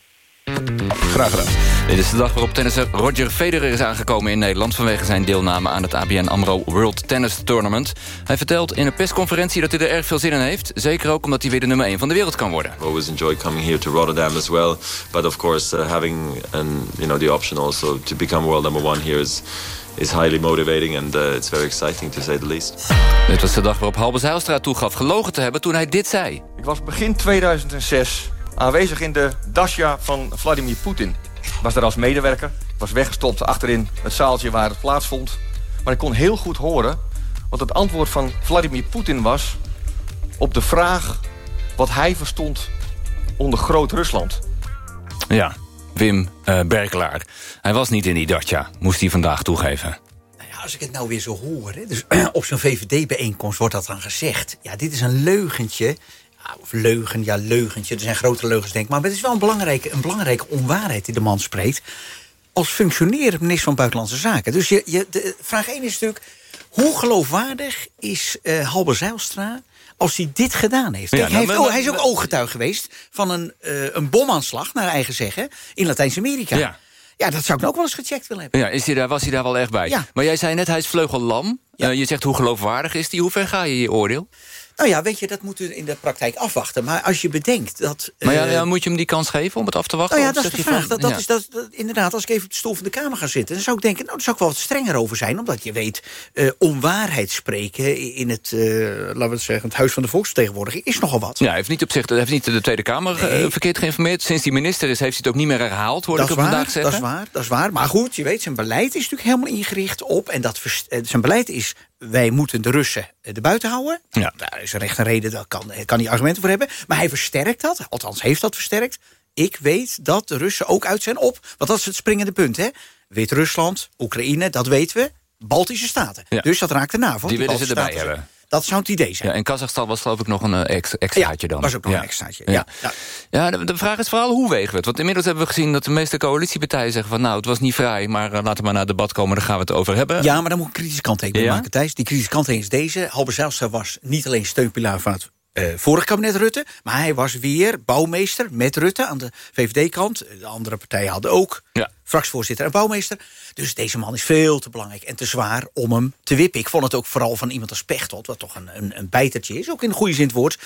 Graag gedaan. Dit is de dag waarop tennisser Roger Federer is aangekomen in Nederland... vanwege zijn deelname aan het ABN AMRO World Tennis Tournament. Hij vertelt in een persconferentie dat hij er erg veel zin in heeft. Zeker ook omdat hij weer de nummer 1 van de wereld kan worden. I always enjoy coming here to Rotterdam as well. But of course, uh, having an, you know, the option also to become world number one here is, is highly motivating. And uh, it's very exciting to say the least. Dit was de dag waarop Halbe Zijlstra toegaf gelogen te hebben toen hij dit zei. Ik was begin 2006 aanwezig in de Dasha van Vladimir Poetin. Was daar als medewerker. Was weggestopt achterin het zaaltje waar het plaatsvond. Maar ik kon heel goed horen wat het antwoord van Vladimir Poetin was... op de vraag wat hij verstond onder Groot-Rusland. Ja, Wim uh, Berkelaar. Hij was niet in die Dacia, moest hij vandaag toegeven. Ja, als ik het nou weer zo hoor, hè, dus op zo'n VVD-bijeenkomst wordt dat dan gezegd. Ja, dit is een leugentje. Of leugen, ja, leugentje. Er zijn grotere leugens, denk ik. Maar het is wel een belangrijke, een belangrijke onwaarheid die de man spreekt. Als functionerend minister van Buitenlandse Zaken. Dus je, je, de, vraag 1 is natuurlijk... hoe geloofwaardig is uh, Halber Zijlstra als hij dit gedaan heeft. Kijk, hij, heeft oh, hij, is ook ooggetuige geweest van een, uh, een bomaanslag, naar eigen zeggen, in Latijns-Amerika. Ja. ja, dat zou ik ook wel eens gecheckt willen hebben. Ja, is hij daar, was hij daar wel echt bij? Ja. Maar jij zei net, hij is vleugellam. Ja. Uh, je zegt, hoe geloofwaardig is die? Hoe ver ga je je oordeel? Nou ja, weet je, dat moeten we in de praktijk afwachten. Maar als je bedenkt dat... Maar ja, ja, moet je hem die kans geven om het af te wachten? Nou ja, dat is de vraag. Van, dat, dat ja. is, dat, dat, inderdaad, als ik even op de stoel van de Kamer ga zitten... dan zou ik denken, nou, daar zou ik wel wat strenger over zijn. Omdat je weet, uh, onwaarheid spreken in het, uh, laten we het zeggen... het Huis van de Volksvertegenwoordiging is nogal wat. Ja, hij heeft niet, op zich, hij heeft niet de Tweede Kamer nee. uh, verkeerd geïnformeerd. Sinds hij minister is, heeft hij het ook niet meer herhaald, hoor dat ik waar, vandaag zeggen. Dat is waar, dat is waar. Maar goed, je weet, zijn beleid is natuurlijk helemaal ingericht op... en dat zijn beleid is, wij moeten de Russen er buiten houden. Ja. Daar is een recht en reden, daar kan, kan hij argumenten voor hebben. Maar hij versterkt dat, althans heeft dat versterkt. Ik weet dat de Russen ook uit zijn op, want dat is het springende punt. hè. Wit-Rusland, Oekraïne, dat weten we. Baltische Staten. Ja. Dus dat raakt de NAVO. Die willen ze erbij hebben. Dat zou het idee zijn. Ja, en Kazachstan was geloof ik nog een extra, extraatje dan. Ja, was ook nog ja. een extraatje. Ja. Ja. ja de, de, vraag is vooral hoe wegen we het? Want inmiddels hebben we gezien dat de meeste coalitiepartijen zeggen van... nou, het was niet vrij, maar uh, laten we maar naar het debat komen... daar gaan we het over hebben. Ja, maar dan moet ik een kritische kanttekening maken, Thijs. Die kritische kanttekening is deze. Halber Zijlstra was niet alleen steunpilaar van het uh, vorig kabinet Rutte... maar hij was weer bouwmeester met Rutte aan de VVD-kant. De andere partijen hadden ook ja. Fractievoorzitter en bouwmeester. Dus deze man is veel te belangrijk en te zwaar om hem te wippen. Ik vond het ook vooral van iemand als Pechtold... wat toch een, een, een bijtertje is, ook in de goede zin het woord...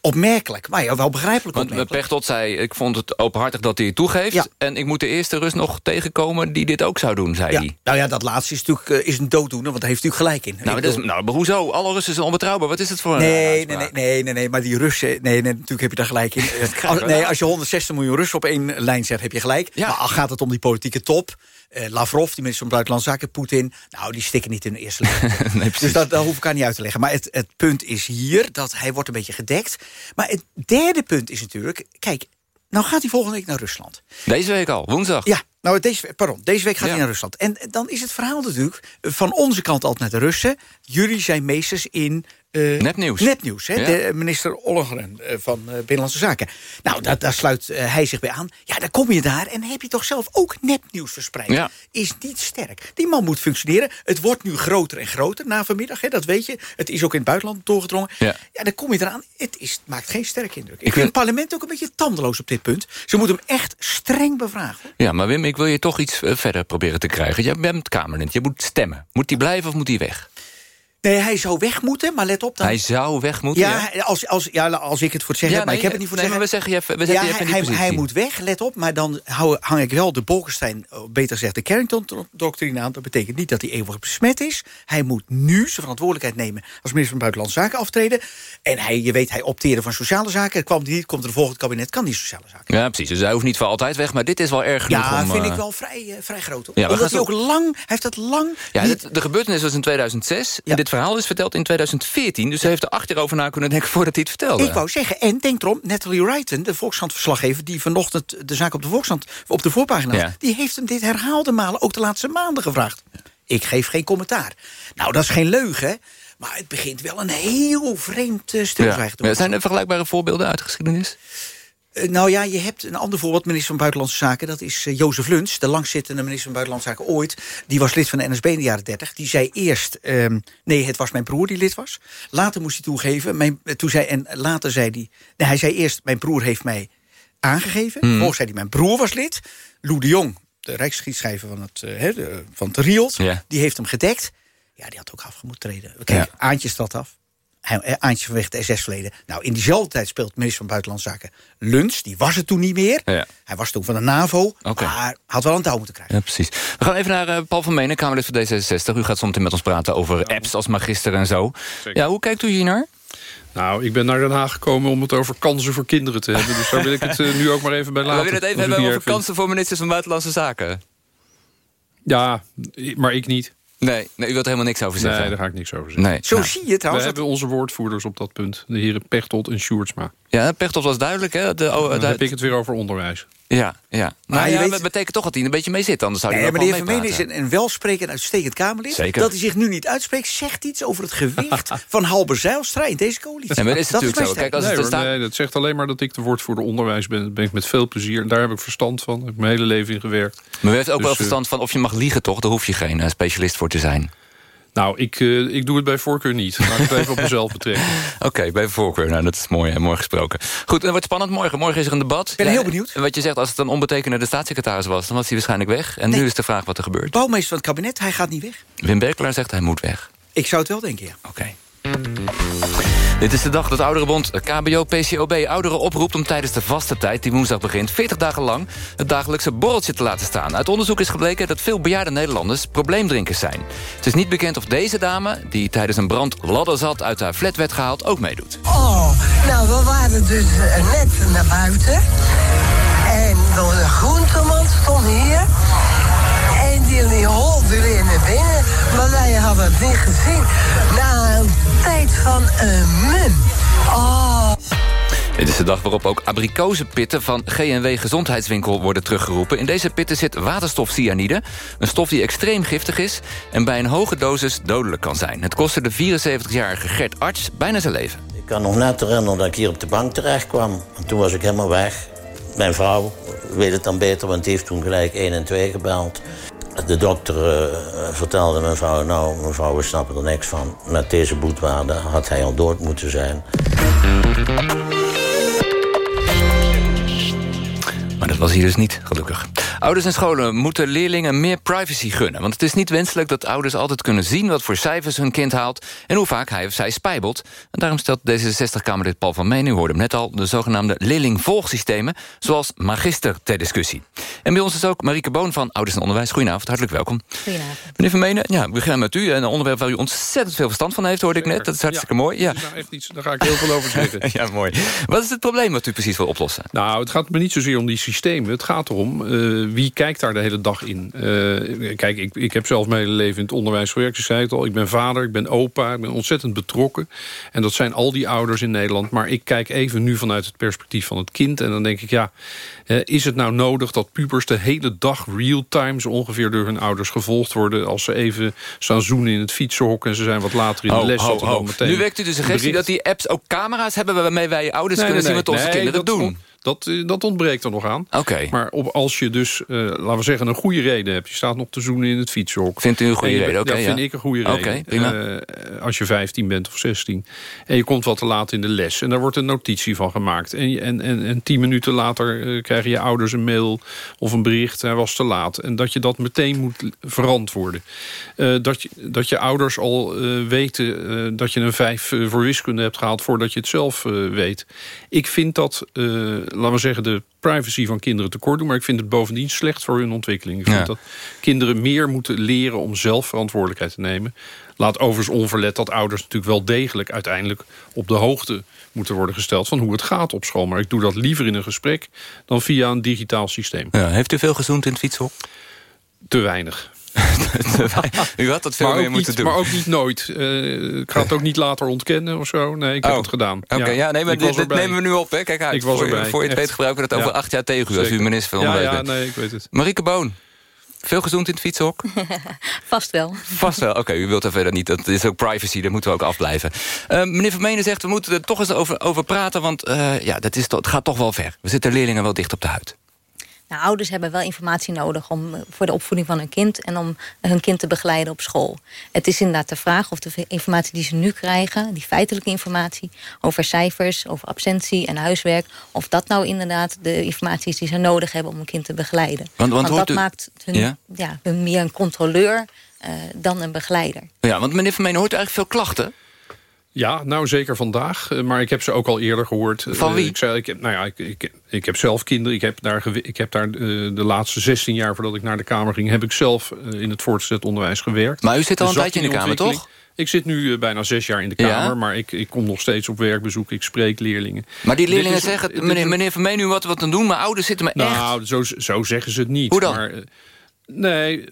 opmerkelijk, maar ja, wel begrijpelijk Want opmerkelijk. Pechtold zei, ik vond het openhartig dat hij het toegeeft... Ja. en ik moet de eerste Rus nog tegenkomen die dit ook zou doen, zei Ja. hij. Nou ja, dat laatste is natuurlijk uh, is een dooddoener, want daar heeft natuurlijk gelijk in. Nou, Ik dat is, bedoel- nou, maar hoezo? Alle Russen zijn onbetrouwbaar. Wat is het voor een Nee, nee, nee, nee, nee, nee, maar die Russen... Nee, nee, natuurlijk heb je daar gelijk in. Eh, als, nee, als je 160 miljoen Russen op één lijn zet, heb je gelijk. Maar al gaat het om die politieke top... eh, Lavrov, die minister van Buitenlandse Zaken, Poetin... nou, die stikken niet in de eerste lijn. Nee, dus dat, dat hoef ik aan niet uit te leggen. Maar het, het punt is hier dat hij wordt een beetje gedekt. Maar het derde punt is natuurlijk... Kijk, nou gaat hij volgende week naar Rusland. Deze week al, woensdag. Ja, Nou, deze, pardon, deze week gaat Ja. hij naar Rusland. En dan is het verhaal natuurlijk van onze kant altijd naar de Russen. Jullie zijn meesters in... eh, Nepnieuws. Nepnieuws, hè? Ja. De minister Ollongren eh, van eh, Binnenlandse Zaken. Nou, daar, daar sluit eh, hij zich bij aan. Ja, dan kom je daar en heb je toch zelf ook nepnieuws verspreid. Ja. Is niet sterk. Die man moet functioneren. Het wordt nu groter en groter na vanmiddag, hè? dat weet je. Het is ook in het buitenland doorgedrongen. Ja. Ja, dan kom je eraan. Het is, maakt geen sterke indruk. Ik, Ik vind het parlement ook een beetje tandeloos op dit punt. Ze moeten hem echt streng bevragen. Ja, maar Wim, ik wil je toch iets eh, verder proberen te krijgen. Je bent Kamerlid, je moet stemmen. Moet die blijven of moet die weg? Nee, hij zou weg moeten, maar let op. Dan... Hij zou weg moeten, ja, Als, als, ja, als ik het voor het zeggen Ja, heb, maar nee, ik heb het niet voor nee, het maar zeggen. we zeggen je even- we zetten je ja, hij, hij, moet weg, let op. Maar dan hou, hang ik wel de Bolkestein, beter gezegd de Carrington-doctrine aan. Dat betekent niet dat hij eeuwig besmet is. Hij moet nu zijn verantwoordelijkheid nemen als minister van Buitenlandse Zaken aftreden. En hij, je weet, hij opteerde van sociale zaken. Kwam die niet, komt er een volgend kabinet, kan die sociale zaken. Ja, precies. Dus hij hoeft niet voor altijd weg, maar dit is wel erg genoeg Ja, om... vind eh, ik wel vrij, eh, vrij groot. Hoor. Ja, we Omdat hij ook lang, hij heeft dat lang Ja, niet- de gebeurtenis was in 2006. En dit verhaal is verteld in 2014. Dus hij heeft er achterover na kunnen denken voordat hij het vertelde. Ik wou zeggen, en denk erom, Natalie Wrighton, de Volkskrant-verslaggever... die vanochtend de zaak op de Volkskrant op de voorpagina had... Ja. die heeft hem dit herhaalde malen ook de laatste maanden gevraagd. Ik geef geen commentaar. Nou, dat is geen leugen, hè, maar het begint wel een heel vreemd Ja. stilzwijgen te worden. Zijn er vergelijkbare voorbeelden uit de geschiedenis? Eh, nou ja, je hebt een ander voorbeeld, minister van Buitenlandse Zaken. Dat is eh, Jozef Luns, de langzittende minister van Buitenlandse Zaken ooit. Die was lid van de NSB in de jaren 30. Die zei eerst, ehm, nee, het was mijn broer die lid was. Later moest hij toegeven. Mijn, eh, toen zei, en later zei hij... Nee, hij zei eerst, mijn broer heeft mij aangegeven. Hmm. Vervolgens zei hij, mijn broer was lid. Lou de Jong, de rijksgeschiedschrijver van het, de- van het Riot... Die heeft hem gedekt. Ja, die had ook af moeten treden. Kijk, Aantje staat af. Hij, eh, Aantje vanwege de SS-verleden. Nou, in diezelfde tijd speelt minister van Buitenlandse Zaken Luns. Die was het toen niet meer. Ja. Hij was toen van de NAVO. Maar had wel een touw moeten krijgen. Ja, precies. We gaan even naar eh, Paul van Menen, Kamerlid voor D66. U gaat zometeen met ons praten over apps als magister en zo. Ja, hoe kijkt u hier naar? Nou, ik ben naar Den Haag gekomen om het over kansen voor kinderen te hebben. Dus daar wil ik het eh, nu ook maar even bij We laten. willen het even hebben over kansen voor ministers van Buitenlandse Zaken. Ja, maar ik niet. Nee, nee, u wilt er helemaal niks over zeggen. Nee, daar ga ik niks over zeggen. Nee. Zo Nou. zie je We hebben onze woordvoerders op dat punt. De heren Pechtold en Sjoerdsma. Ja, Pechtold was duidelijk, hè? De, oh, Dan de- heb ik het weer over onderwijs. Ja, ja. Nou je ja, weet- dat betekent toch dat hij een beetje mee zit. Anders zou hij Nee, maar de wel heer mee Vermeulen is een, een welsprekend, uitstekend Kamerlid. Zeker. Dat hij zich nu niet uitspreekt, zegt iets over het gewicht van Halber Zijlstra in deze coalitie. Nee, maar dat is natuurlijk zo. Kijk, als nee, het hoor, er staat- nee, dat zegt alleen maar dat ik de woordvoerder onderwijs ben. Dat ben ik met veel plezier. Daar heb ik verstand van. Daar heb ik mijn hele leven in gewerkt. Maar u heeft ook Dus, wel eh, verstand van of je mag liegen, toch? Daar hoef je geen eh, specialist voor te zijn. Nou, ik, eh, ik doe het bij voorkeur niet. Laat ik het even op mezelf betrekken. Oké, bij voorkeur. Nou, dat is mooi, hè, mooi gesproken. Goed, het wordt spannend morgen. Morgen is er een debat. Ik ben heel benieuwd. Wat je zegt, als het een onbetekende staatssecretaris was... dan was hij waarschijnlijk weg. En nu is de vraag wat er gebeurt. Bouwmeester van het kabinet, hij gaat niet weg. Wim Berkelaar zegt hij moet weg. Ik zou het wel denken, ja. Oké. Dit is de dag dat Ouderenbond KBO-PCOB ouderen oproept... om tijdens de vaste tijd, die woensdag begint, 40 dagen lang... het dagelijkse borreltje te laten staan. Uit onderzoek is gebleken dat veel bejaarde Nederlanders probleemdrinkers zijn. Het is niet bekend of deze dame, die tijdens een brand ladderzat... uit haar flat werd gehaald, ook meedoet. Oh, nou, we waren dus eh, net naar buiten. En de groenteman stond hier. En die, holde weer naar binnen. Maar wij hadden het niet gezien. Een tijd van een mun. Oh. Dit is de dag waarop ook abrikozenpitten van GNW Gezondheidswinkel worden teruggeroepen. In deze pitten zit waterstofcyanide, een stof die extreem giftig is... en bij een hoge dosis dodelijk kan zijn. Het kostte de 74-jarige Gert Arts bijna zijn leven. Ik kan nog net herinneren dat ik hier op de bank terecht kwam. En toen was ik helemaal weg. Mijn vrouw weet het dan beter, want die heeft toen gelijk 1 en 2 gebeld. De dokter eh, vertelde mijn vrouw, nou mevrouw, we snappen er niks van. Met deze bloedwaarde had hij al dood moeten zijn. Dat was hier dus niet, gelukkig. Ouders en scholen moeten leerlingen meer privacy gunnen. Want het is niet wenselijk dat ouders altijd kunnen zien... wat voor cijfers hun kind haalt en hoe vaak hij of zij spijbelt. En daarom stelt D66-Kamerlid Paul van Meen... u hoorde hem net al, de zogenaamde leerlingvolgsystemen... zoals magister ter discussie. En bij ons is ook Marieke Boon van Ouders en Onderwijs. Goedenavond, hartelijk welkom. Goedenavond. Meneer Van Menen, ja, we beginnen met u. Een onderwerp waar u ontzettend veel verstand van heeft, hoorde ik net. Dat is hartstikke mooi. Ja. Nou echt iets, daar ga ik heel veel over zeggen. ja, mooi. Wat is het probleem wat u precies wil oplossen? Nou, het gaat me niet zozeer om die systemen. Het gaat erom, eh, wie kijkt daar de hele dag in? Uh, kijk, ik, ik heb zelf mijn hele leven in het onderwijs gewerkt. Ik zei het al, ik ben vader, ik ben opa, ik ben ontzettend betrokken. En dat zijn al die ouders in Nederland. Maar ik kijk even nu vanuit het perspectief van het kind. En dan denk ik, ja, is het nou nodig dat pubers de hele dag real-time... zo ongeveer door hun ouders gevolgd worden... als ze even staan zoenen in het fietsenhok... en ze zijn wat later in de les. Ho, ho. Nu wekt u de suggestie dat die apps ook camera's hebben... waarmee wij ouders nee, kunnen nee, zien wat onze kinderen dat doen. Dat, eh, dat ontbreekt er nog aan. Oké. Maar op, als je dus, uh, laten we zeggen, een goede reden hebt... je staat nog te zoenen in het fietshok. Vindt u een goede reden? Oké. Okay, ja, vind ik een goede reden. Oké, prima. Uh, als je 15 bent of 16. En je komt wat te laat in de les. En daar wordt een notitie van gemaakt. En, en, en, en tien minuten later uh, krijgen je ouders een mail of een bericht... hij was te laat. En dat je dat meteen moet verantwoorden. dat, je, dat je ouders al weten dat je een vijf voor wiskunde hebt gehaald... voordat je het zelf weet. Ik vind dat, laten we zeggen... de privacy van kinderen tekort doen... maar ik vind het bovendien slecht voor hun ontwikkeling. Ik vind dat kinderen meer moeten leren om zelf verantwoordelijkheid te nemen. Laat overigens onverlet dat ouders natuurlijk wel degelijk... uiteindelijk op de hoogte moeten worden gesteld van hoe het gaat op school. Maar ik doe dat liever in een gesprek dan via een digitaal systeem. Ja, heeft u veel gezoend in het fietshok? Te weinig. U had dat veel meer moeten doen. Maar ook niet nooit. Uh, ik ga het ook niet later ontkennen of zo. Nee, ik heb oh. het gedaan. Oké, okay, ja. ja, nee, maar dit, dit nemen we nu op. Hè. Kijk uit, ik was voor, erbij. voor je het weet gebruiken we dat over acht jaar tegen u... als u minister van Onderwijs ja, ja, nee, ik weet het. Marieke Boon. Veel gezoend in het fietshok? Vast wel. Vast wel, oké. Okay, u wilt er verder niet. Dat is ook privacy, daar moeten we ook afblijven. Uh, meneer Vermenen zegt, we moeten er toch eens over, over praten... want uh, ja, dat is, het gaat toch wel ver. We zitten leerlingen wel dicht op de huid. Nou, ouders hebben wel informatie nodig om, voor de opvoeding van hun kind... en om hun kind te begeleiden op school. Het is inderdaad de vraag of de informatie die ze nu krijgen... die feitelijke informatie over cijfers, over absentie en huiswerk... of dat nou inderdaad de informatie is die ze nodig hebben... om een kind te begeleiden. Want, want, want dat u... maakt hun, ja? Ja, hun meer een controleur uh, dan een begeleider. Ja, want meneer Vermenen hoort eigenlijk veel klachten... Ja, nou zeker vandaag. Maar ik heb ze ook al eerder gehoord. Van wie? Ik, zei, ik, heb, nou ja, ik, ik, ik heb zelf kinderen. Ik heb daar, ik heb daar de laatste 16 jaar voordat ik naar de Kamer ging... heb ik zelf in het voortgezet onderwijs gewerkt. Maar u zit al een tijdje in de Kamer, toch? Ik zit nu bijna zes jaar in de Kamer, ja? maar ik, ik kom nog steeds op werkbezoek. Ik spreek leerlingen. Maar die leerlingen is, zeggen, meneer, meneer Vermeen, u wat, wat te doen... maar ouders zitten me nou, echt... Nou, zo, zo zeggen ze het niet. Hoe dan? Maar, Nee,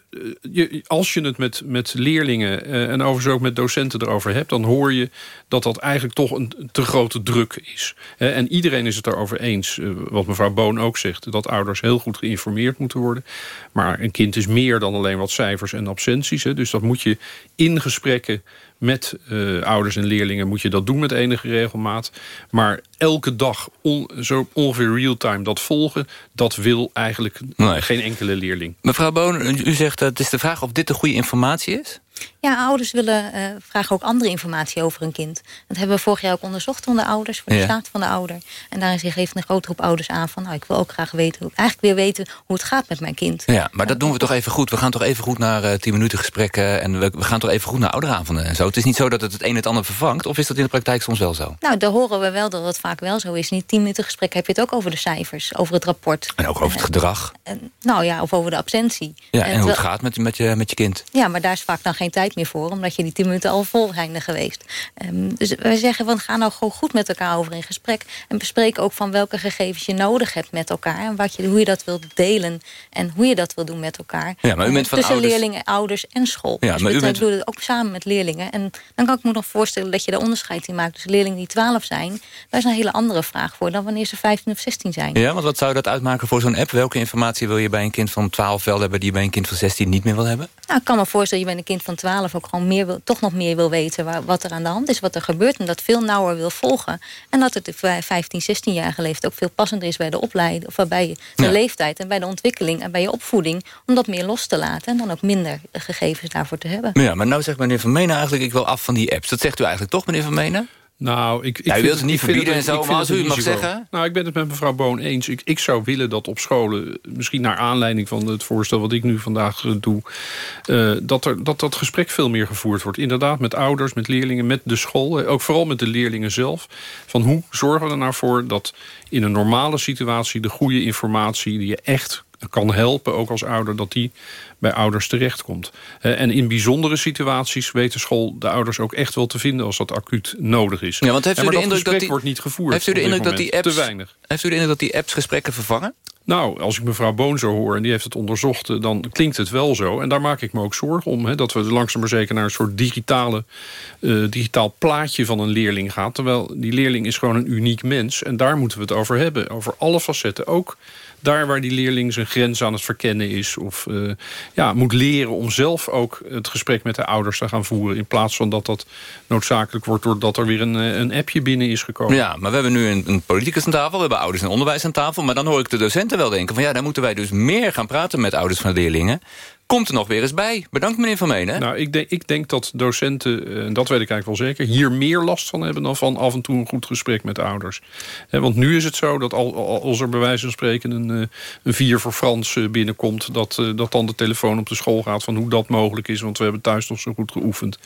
je, als je het met, met leerlingen uh, en overigens ook met docenten erover hebt... dan hoor je dat dat eigenlijk toch een te grote druk is. En iedereen is het erover eens, uh, wat mevrouw Boon ook zegt... dat ouders heel goed geïnformeerd moeten worden. Maar een kind is meer dan alleen wat cijfers en absenties. Hè, dus dat moet je in gesprekken met uh, ouders en leerlingen moet je dat doen met enige regelmaat. Maar elke dag on, zo ongeveer real-time dat volgen... dat wil eigenlijk nee. geen enkele leerling. Mevrouw Boon, u zegt dat het is de vraag of dit de goede informatie is? Ja, ouders willen uh, vragen ook andere informatie over hun kind. Dat hebben we vorig jaar ook onderzocht onder ouders, voor de ja. staat van de ouder. En daarin geeft een grote groep ouders aan van... nou, ik wil ook graag weten, eigenlijk weer weten hoe het gaat met mijn kind. Ja, maar dat doen we toch even goed. We gaan toch even goed naar uh, 10 minuten gesprekken... en we, we, gaan toch even goed naar ouderavonden en zo. Het is niet zo dat het het een het ander vervangt... of is dat in de praktijk soms wel zo? Nou, daar horen we wel dat het vaak wel zo is. In 10 minuten gesprek heb je het ook over de cijfers, over het rapport. En ook over het gedrag. En, nou ja, of over de absentie. Ja, en, en hoe het gaat met, met, je, met je kind. Ja, maar daar is vaak dan geen tijd meer voor... omdat je die tien minuten al vol zijn geweest. Um, dus wij zeggen, we gaan nou gewoon goed met elkaar over in gesprek... en bespreken ook van welke gegevens je nodig hebt met elkaar... en wat je, hoe je dat wilt delen en hoe je dat wil doen met elkaar. Ja, maar u bent van Tussen ouders... leerlingen, ouders en school. Ja, dus maar u bent... het ook samen met leerlingen. En dan kan ik me nog voorstellen dat je daar onderscheid in maakt. Dus leerlingen die 12 zijn, daar is een hele andere vraag voor... dan wanneer ze 15 of 16 zijn. Ja, want wat zou dat uitmaken voor zo'n app? Welke informatie wil je bij een kind van 12 wel hebben... die je bij een kind van 16 niet meer wil hebben? Nou, ik kan me voorstellen, je bent een kind van 12 ook gewoon meer wil, toch nog meer wil weten waar, wat er aan de hand is, wat er gebeurt... en dat veel nauwer wil volgen. En dat het de 15, 16-jarige leeftijd ook veel passender is bij de opleiding... of bij de ja. leeftijd en bij de ontwikkeling en bij je opvoeding... om dat meer los te laten en dan ook minder gegevens daarvoor te hebben. Ja, maar nou zegt meneer Van Menen eigenlijk... ik wil af van die apps. Dat zegt u eigenlijk toch, meneer Van Menen? Nou, ik, ik ja, u wilt het niet verbieden en zo, maar als u het mag zeggen... Nou, ik ben het met mevrouw Boon eens. Ik, ik zou willen dat op scholen, misschien naar aanleiding van het voorstel... wat ik nu vandaag doe, uh, dat, er, dat dat gesprek veel meer gevoerd wordt. Inderdaad, met ouders, met leerlingen, met de school. Ook vooral met de leerlingen zelf. Van hoe zorgen we er nou voor dat in een normale situatie... de goede informatie die je echt kan helpen, ook als ouder... dat die bij ouders terechtkomt. Uh, en in bijzondere situaties weet de school de ouders ook echt wel te vinden... als dat acuut nodig is. Ja, want heeft u maar de dat indruk dat die, wordt niet gevoerd Heeft u de indruk dat die apps, Te weinig. Heeft u de indruk dat die apps gesprekken vervangen? Nou, als ik mevrouw Boon zo hoor en die heeft het onderzocht... eh, dan klinkt het wel zo. En daar maak ik me ook zorgen om. Hè, dat we langzaam maar zeker naar een soort digitale, eh, digitaal plaatje van een leerling gaan. Terwijl die leerling is gewoon een uniek mens. En daar moeten we het over hebben. Over alle facetten. Ook daar waar die leerling zijn grens aan het verkennen is. Of uh, ja, moet leren om zelf ook het gesprek met de ouders te gaan voeren. In plaats van dat dat noodzakelijk wordt doordat er weer een, een appje binnen is gekomen. Ja, maar we hebben nu een, een politicus aan tafel. We hebben ouders en onderwijs aan tafel. Maar dan hoor ik de docenten wel denken van ja, dan moeten wij dus meer gaan praten met ouders van leerlingen. Komt er nog weer eens bij. Bedankt meneer Van Menen. Nou, ik denk, ik denk dat docenten, en dat weet ik eigenlijk wel zeker... hier meer last van hebben dan van af en toe een goed gesprek met ouders. Want nu is het zo dat als er bij wijze van spreken... een, een vier voor Frans binnenkomt... Dat, dat dan de telefoon op de school gaat van hoe dat mogelijk is... want we hebben thuis nog zo goed geoefend.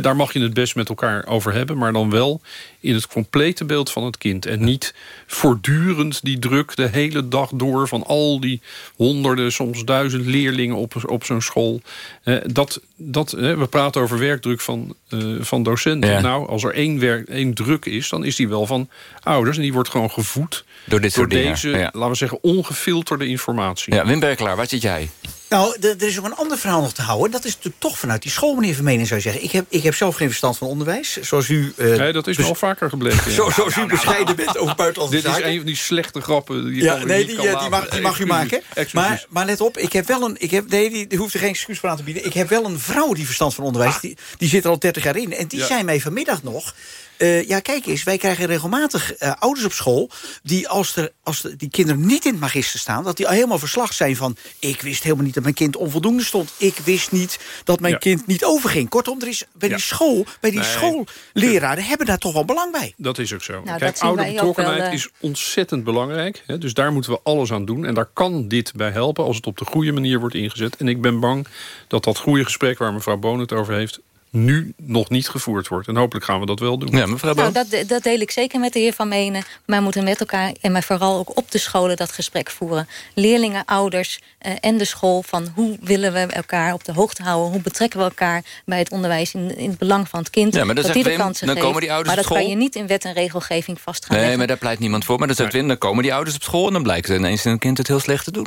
Daar mag je het best met elkaar over hebben... maar dan wel in het complete beeld van het kind. En niet voortdurend die druk de hele dag door... van al die honderden, soms duizend leerlingen op, op zo'n school. Uh, dat, dat, uh, we praten over werkdruk van, uh, van docenten. Ja. Nou, als er één, werk, één druk is, dan is die wel van ouders. En die wordt gewoon gevoed door, dit soort deze. Ja. laten we zeggen, ongefilterde informatie. Ja, Wim Berkelaar, wat zit jij? Nou, er is ook een ander verhaal nog te houden. Dat is natuurlijk toch vanuit die school, meneer Vermenen, zou je zeggen. Ik heb, ik heb zelf geen verstand van onderwijs. Zoals u... Uh, nee, dat is wel vaker gebleken. Ja. Zo, zoals u bescheiden bent over buitenlandse Dit zaken. is een van die slechte grappen. Die ja, nee, die, die, die, mag, die mag u maken. Maar, maar let op, ik heb wel een... Ik heb, nee, die, die hoeft er geen excuus voor aan te bieden. Ik heb wel een vrouw die verstand van onderwijs... Ah. Die, die zit er al 30 jaar in. En die Ja. zei mij vanmiddag nog... Uh, ja, kijk eens, wij krijgen regelmatig uh, ouders op school... die als, er, als de, die kinderen niet in het magister staan... dat die al helemaal verslag zijn van... ik wist helemaal niet dat mijn kind onvoldoende stond. Ik wist niet dat mijn Ja. kind niet overging. Kortom, er is bij die school, bij die Nee. schoolleraren... hebben daar toch wel belang bij. Dat is ook zo. dat Kijk, ouderbetrokkenheid wel, eh. is ontzettend belangrijk. Hè, dus daar moeten we alles aan doen. En daar kan dit bij helpen als het op de goede manier wordt ingezet. En ik ben bang dat dat goede gesprek waar mevrouw Boon het over heeft... nu nog niet gevoerd wordt. En hopelijk gaan we dat wel doen. Ja, mevrouw Nou, dat, dat deel ik zeker met de heer Van Menen. Maar we moeten met elkaar, en maar vooral ook op de scholen... dat gesprek voeren. Leerlingen, ouders eh, en de school... van hoe willen we elkaar op de hoogte houden... hoe betrekken we elkaar bij het onderwijs... in, in het belang van het kind. Ja, maar dat zegt die de Wim, kansen dan geeft. komen die ouders maar op dat kan je niet in wet en regelgeving vast gaan Nee, leggen. maar daar pleit niemand voor. Maar dan zegt Wim, dan komen die ouders op school... en dan blijkt ineens een kind het heel slecht te doen.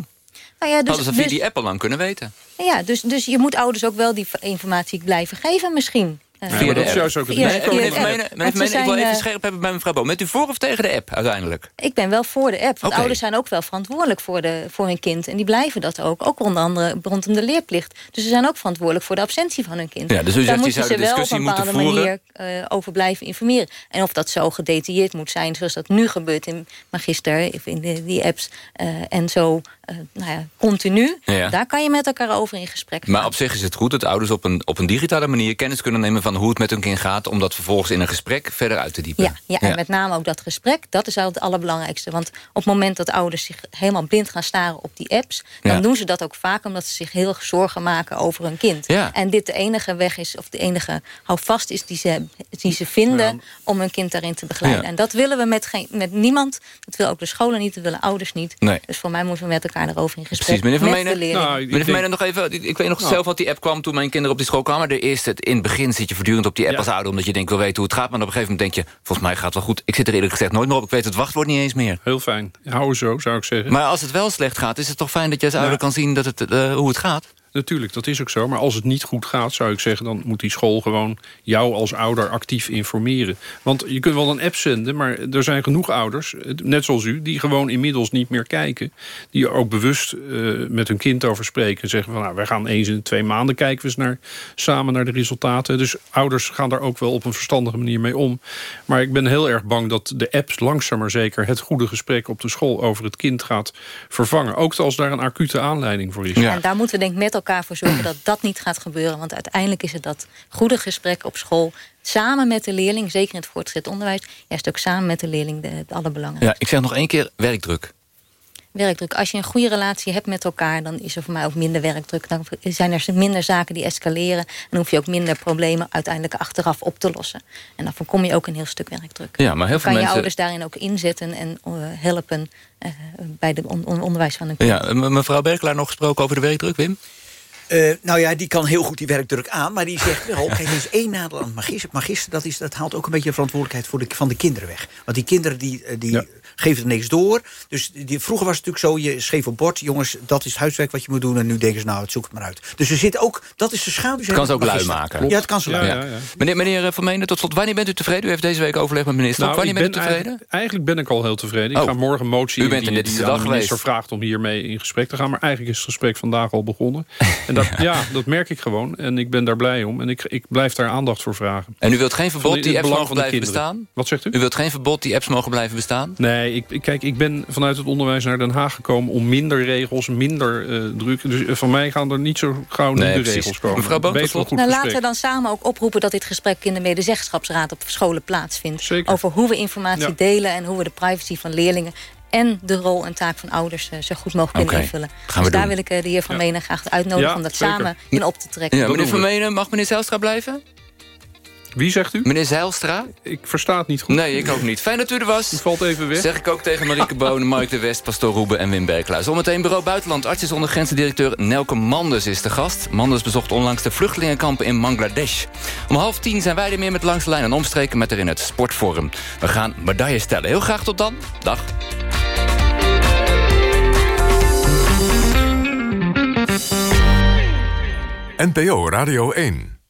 Nou ja, dus, Hadden ze via dus- die app al lang kunnen weten. ja, dus, dus je moet ouders ook wel die informatie blijven geven misschien. Eh, Via de dat is app. juist ook ik wil even eh, scherp hebben bij mevrouw Boom. Bent u voor of tegen de app uiteindelijk? Ik ben wel voor de app. Want ouders zijn ook wel verantwoordelijk voor, de, voor hun kind. En die blijven dat ook. Ook onder andere rondom de leerplicht. Dus ze zijn ook verantwoordelijk voor de absentie van hun kind. Ja, dus u zegt, Daar die moeten ze wel op discussie een moeten bepaalde voeren. manier eh, over blijven informeren. En of dat zo gedetailleerd moet zijn, zoals dat nu gebeurt in Magister, of in de, die apps. eh, en zo, eh, nou ja, continu. Ja. Daar kan je met elkaar over in gesprek gaan. Maar op zich is het goed dat ouders op een, op een digitale manier kennis kunnen nemen van hoe het met hun kind gaat, om dat vervolgens in een gesprek verder uit te diepen. Ja, ja, en met name ook dat gesprek, dat is al het allerbelangrijkste. Want op het moment dat ouders zich helemaal blind gaan staren op die apps... dan Ja. doen ze dat ook vaak omdat ze zich heel zorgen maken over hun kind. Ja. En dit de enige weg is, of de enige houvast is die ze, die ze vinden... om hun kind daarin te begeleiden. Ja. En dat willen we met, geen, met niemand. Dat willen ook de scholen niet, dat willen ouders niet. Nee. Dus voor mij moeten we met elkaar erover in gesprek. Precies, meneer Van Menen. Nou, ik meneer Van Menen, nog even. Ik, ik weet nog Nou. zelf wat die app kwam toen mijn kinderen op die school kwamen. De eerste, in het begin zit je voortdurend op die app Ja. als ouder, omdat je denkt wil weten hoe het gaat. Maar op een gegeven moment denk je, volgens mij gaat het wel goed. Ik zit er eerlijk gezegd nooit meer op. Ik weet het wachtwoord niet eens meer. Heel fijn. Hou zo, zou ik zeggen. Maar als het wel slecht gaat, is het toch fijn dat je als ouder kan zien dat het, eh, hoe het gaat? Natuurlijk, dat is ook zo. Maar als het niet goed gaat, zou ik zeggen... dan moet die school gewoon jou als ouder actief informeren. Want je kunt wel een app zenden, maar er zijn genoeg ouders... net zoals u, die gewoon inmiddels niet meer kijken. Die ook bewust eh, met hun kind over spreken. En zeggen van, nou, wij gaan eens in twee maanden... kijken we eens naar, samen naar de resultaten. Dus ouders gaan daar ook wel op een verstandige manier mee om. Maar ik ben heel erg bang dat de apps langzaam maar zeker... het goede gesprek op de school over het kind gaat vervangen. Ook als daar een acute aanleiding voor is. En daar moeten we denk ik met elkaar voor zorgen dat dat niet gaat gebeuren. Want uiteindelijk is het dat goede gesprek op school... samen met de leerling, zeker in het voortgezet onderwijs... juist ook samen met de leerling de, het allerbelangrijkste. Ja, ik zeg nog één keer werkdruk. Werkdruk. Als je een goede relatie hebt met elkaar... dan is er voor mij ook minder werkdruk. Dan zijn er minder zaken die escaleren. En hoef je ook minder problemen uiteindelijk achteraf op te lossen. En dan voorkom je ook een heel stuk werkdruk. Ja, maar heel veel kan je ouders daarin ook inzetten en eh, helpen... eh, bij het on on- onderwijs van hun kind. Ja, me- mevrouw Berkelaar nog gesproken over de werkdruk, Wim? Eh, nou ja, die kan heel goed die werkdruk aan. Maar die zegt wel, kijk, er is één nadeel aan het magister. Magister, dat, is, dat haalt ook een beetje de verantwoordelijkheid voor de, van de kinderen weg. Want die kinderen die, eh, die geven er niks door. Dus die, vroeger was het natuurlijk zo, je schreef op bord... jongens, dat is het huiswerk wat je moet doen. En nu denken ze, nou, het zoek het maar uit. Dus er zit ook, dat is de schaduw. Het kan ze ook lui maken. Ja, het kan ze lui Ja, maken. ja. Meneer, meneer Vermeende, tot slot, wanneer bent u tevreden? U heeft deze week overleg met minister. Nou, wanneer ik bent u tevreden? Eigenlijk, eigenlijk ben ik al heel tevreden. Ik Oh. ga morgen een motie U bent in er die, net die de minister geweest. vraagt om hiermee in gesprek te gaan. Maar eigenlijk is het gesprek vandaag al begonnen. En dat, ja, dat merk ik gewoon. En ik ben daar blij om. En ik, ik blijf daar aandacht voor vragen. En u wilt geen Van verbod die het apps mogen van blijven bestaan? Wat zegt u? U wilt geen verbod die apps mogen blijven bestaan? Nee, ik, ik- kijk, ik ben vanuit het onderwijs naar Den Haag gekomen... om minder regels, minder eh, druk. Dus eh, van mij gaan er niet zo gauw Nee, nieuwe precies. regels komen. Mevrouw Boot, goed Nou, laten we dan samen ook oproepen dat dit gesprek in de medezeggenschapsraad op scholen plaatsvindt. Zeker. Over hoe we informatie Ja. delen en hoe we de privacy van leerlingen en de rol en taak van ouders eh, zo goed mogelijk kunnen invullen. gaan we dus daar doen. wil ik de heer Van Ja. Menen graag uitnodigen Ja, om dat zeker. samen in op te trekken. Ja, meneer Vermeenen, mag meneer Zijlstra blijven? Wie zegt u? Meneer Zijlstra? Ik versta het niet goed. Nee, ik ook niet. Fijn dat u er was. U valt even weg. Zeg ik ook tegen Marieke Bonen, Mark de West, Pastoor Roebe en Wim Berklaas. Zometeen bureau Buitenland, Artsen zonder Grenzen directeur Nelke Manders is de gast. Manders bezocht onlangs de vluchtelingenkampen in Bangladesh. Om half tien zijn wij er meer met Langs de Lijn en Omstreken met erin het Sportforum. We gaan medailles stellen. Heel graag tot dan. Dag. NPO Radio 1.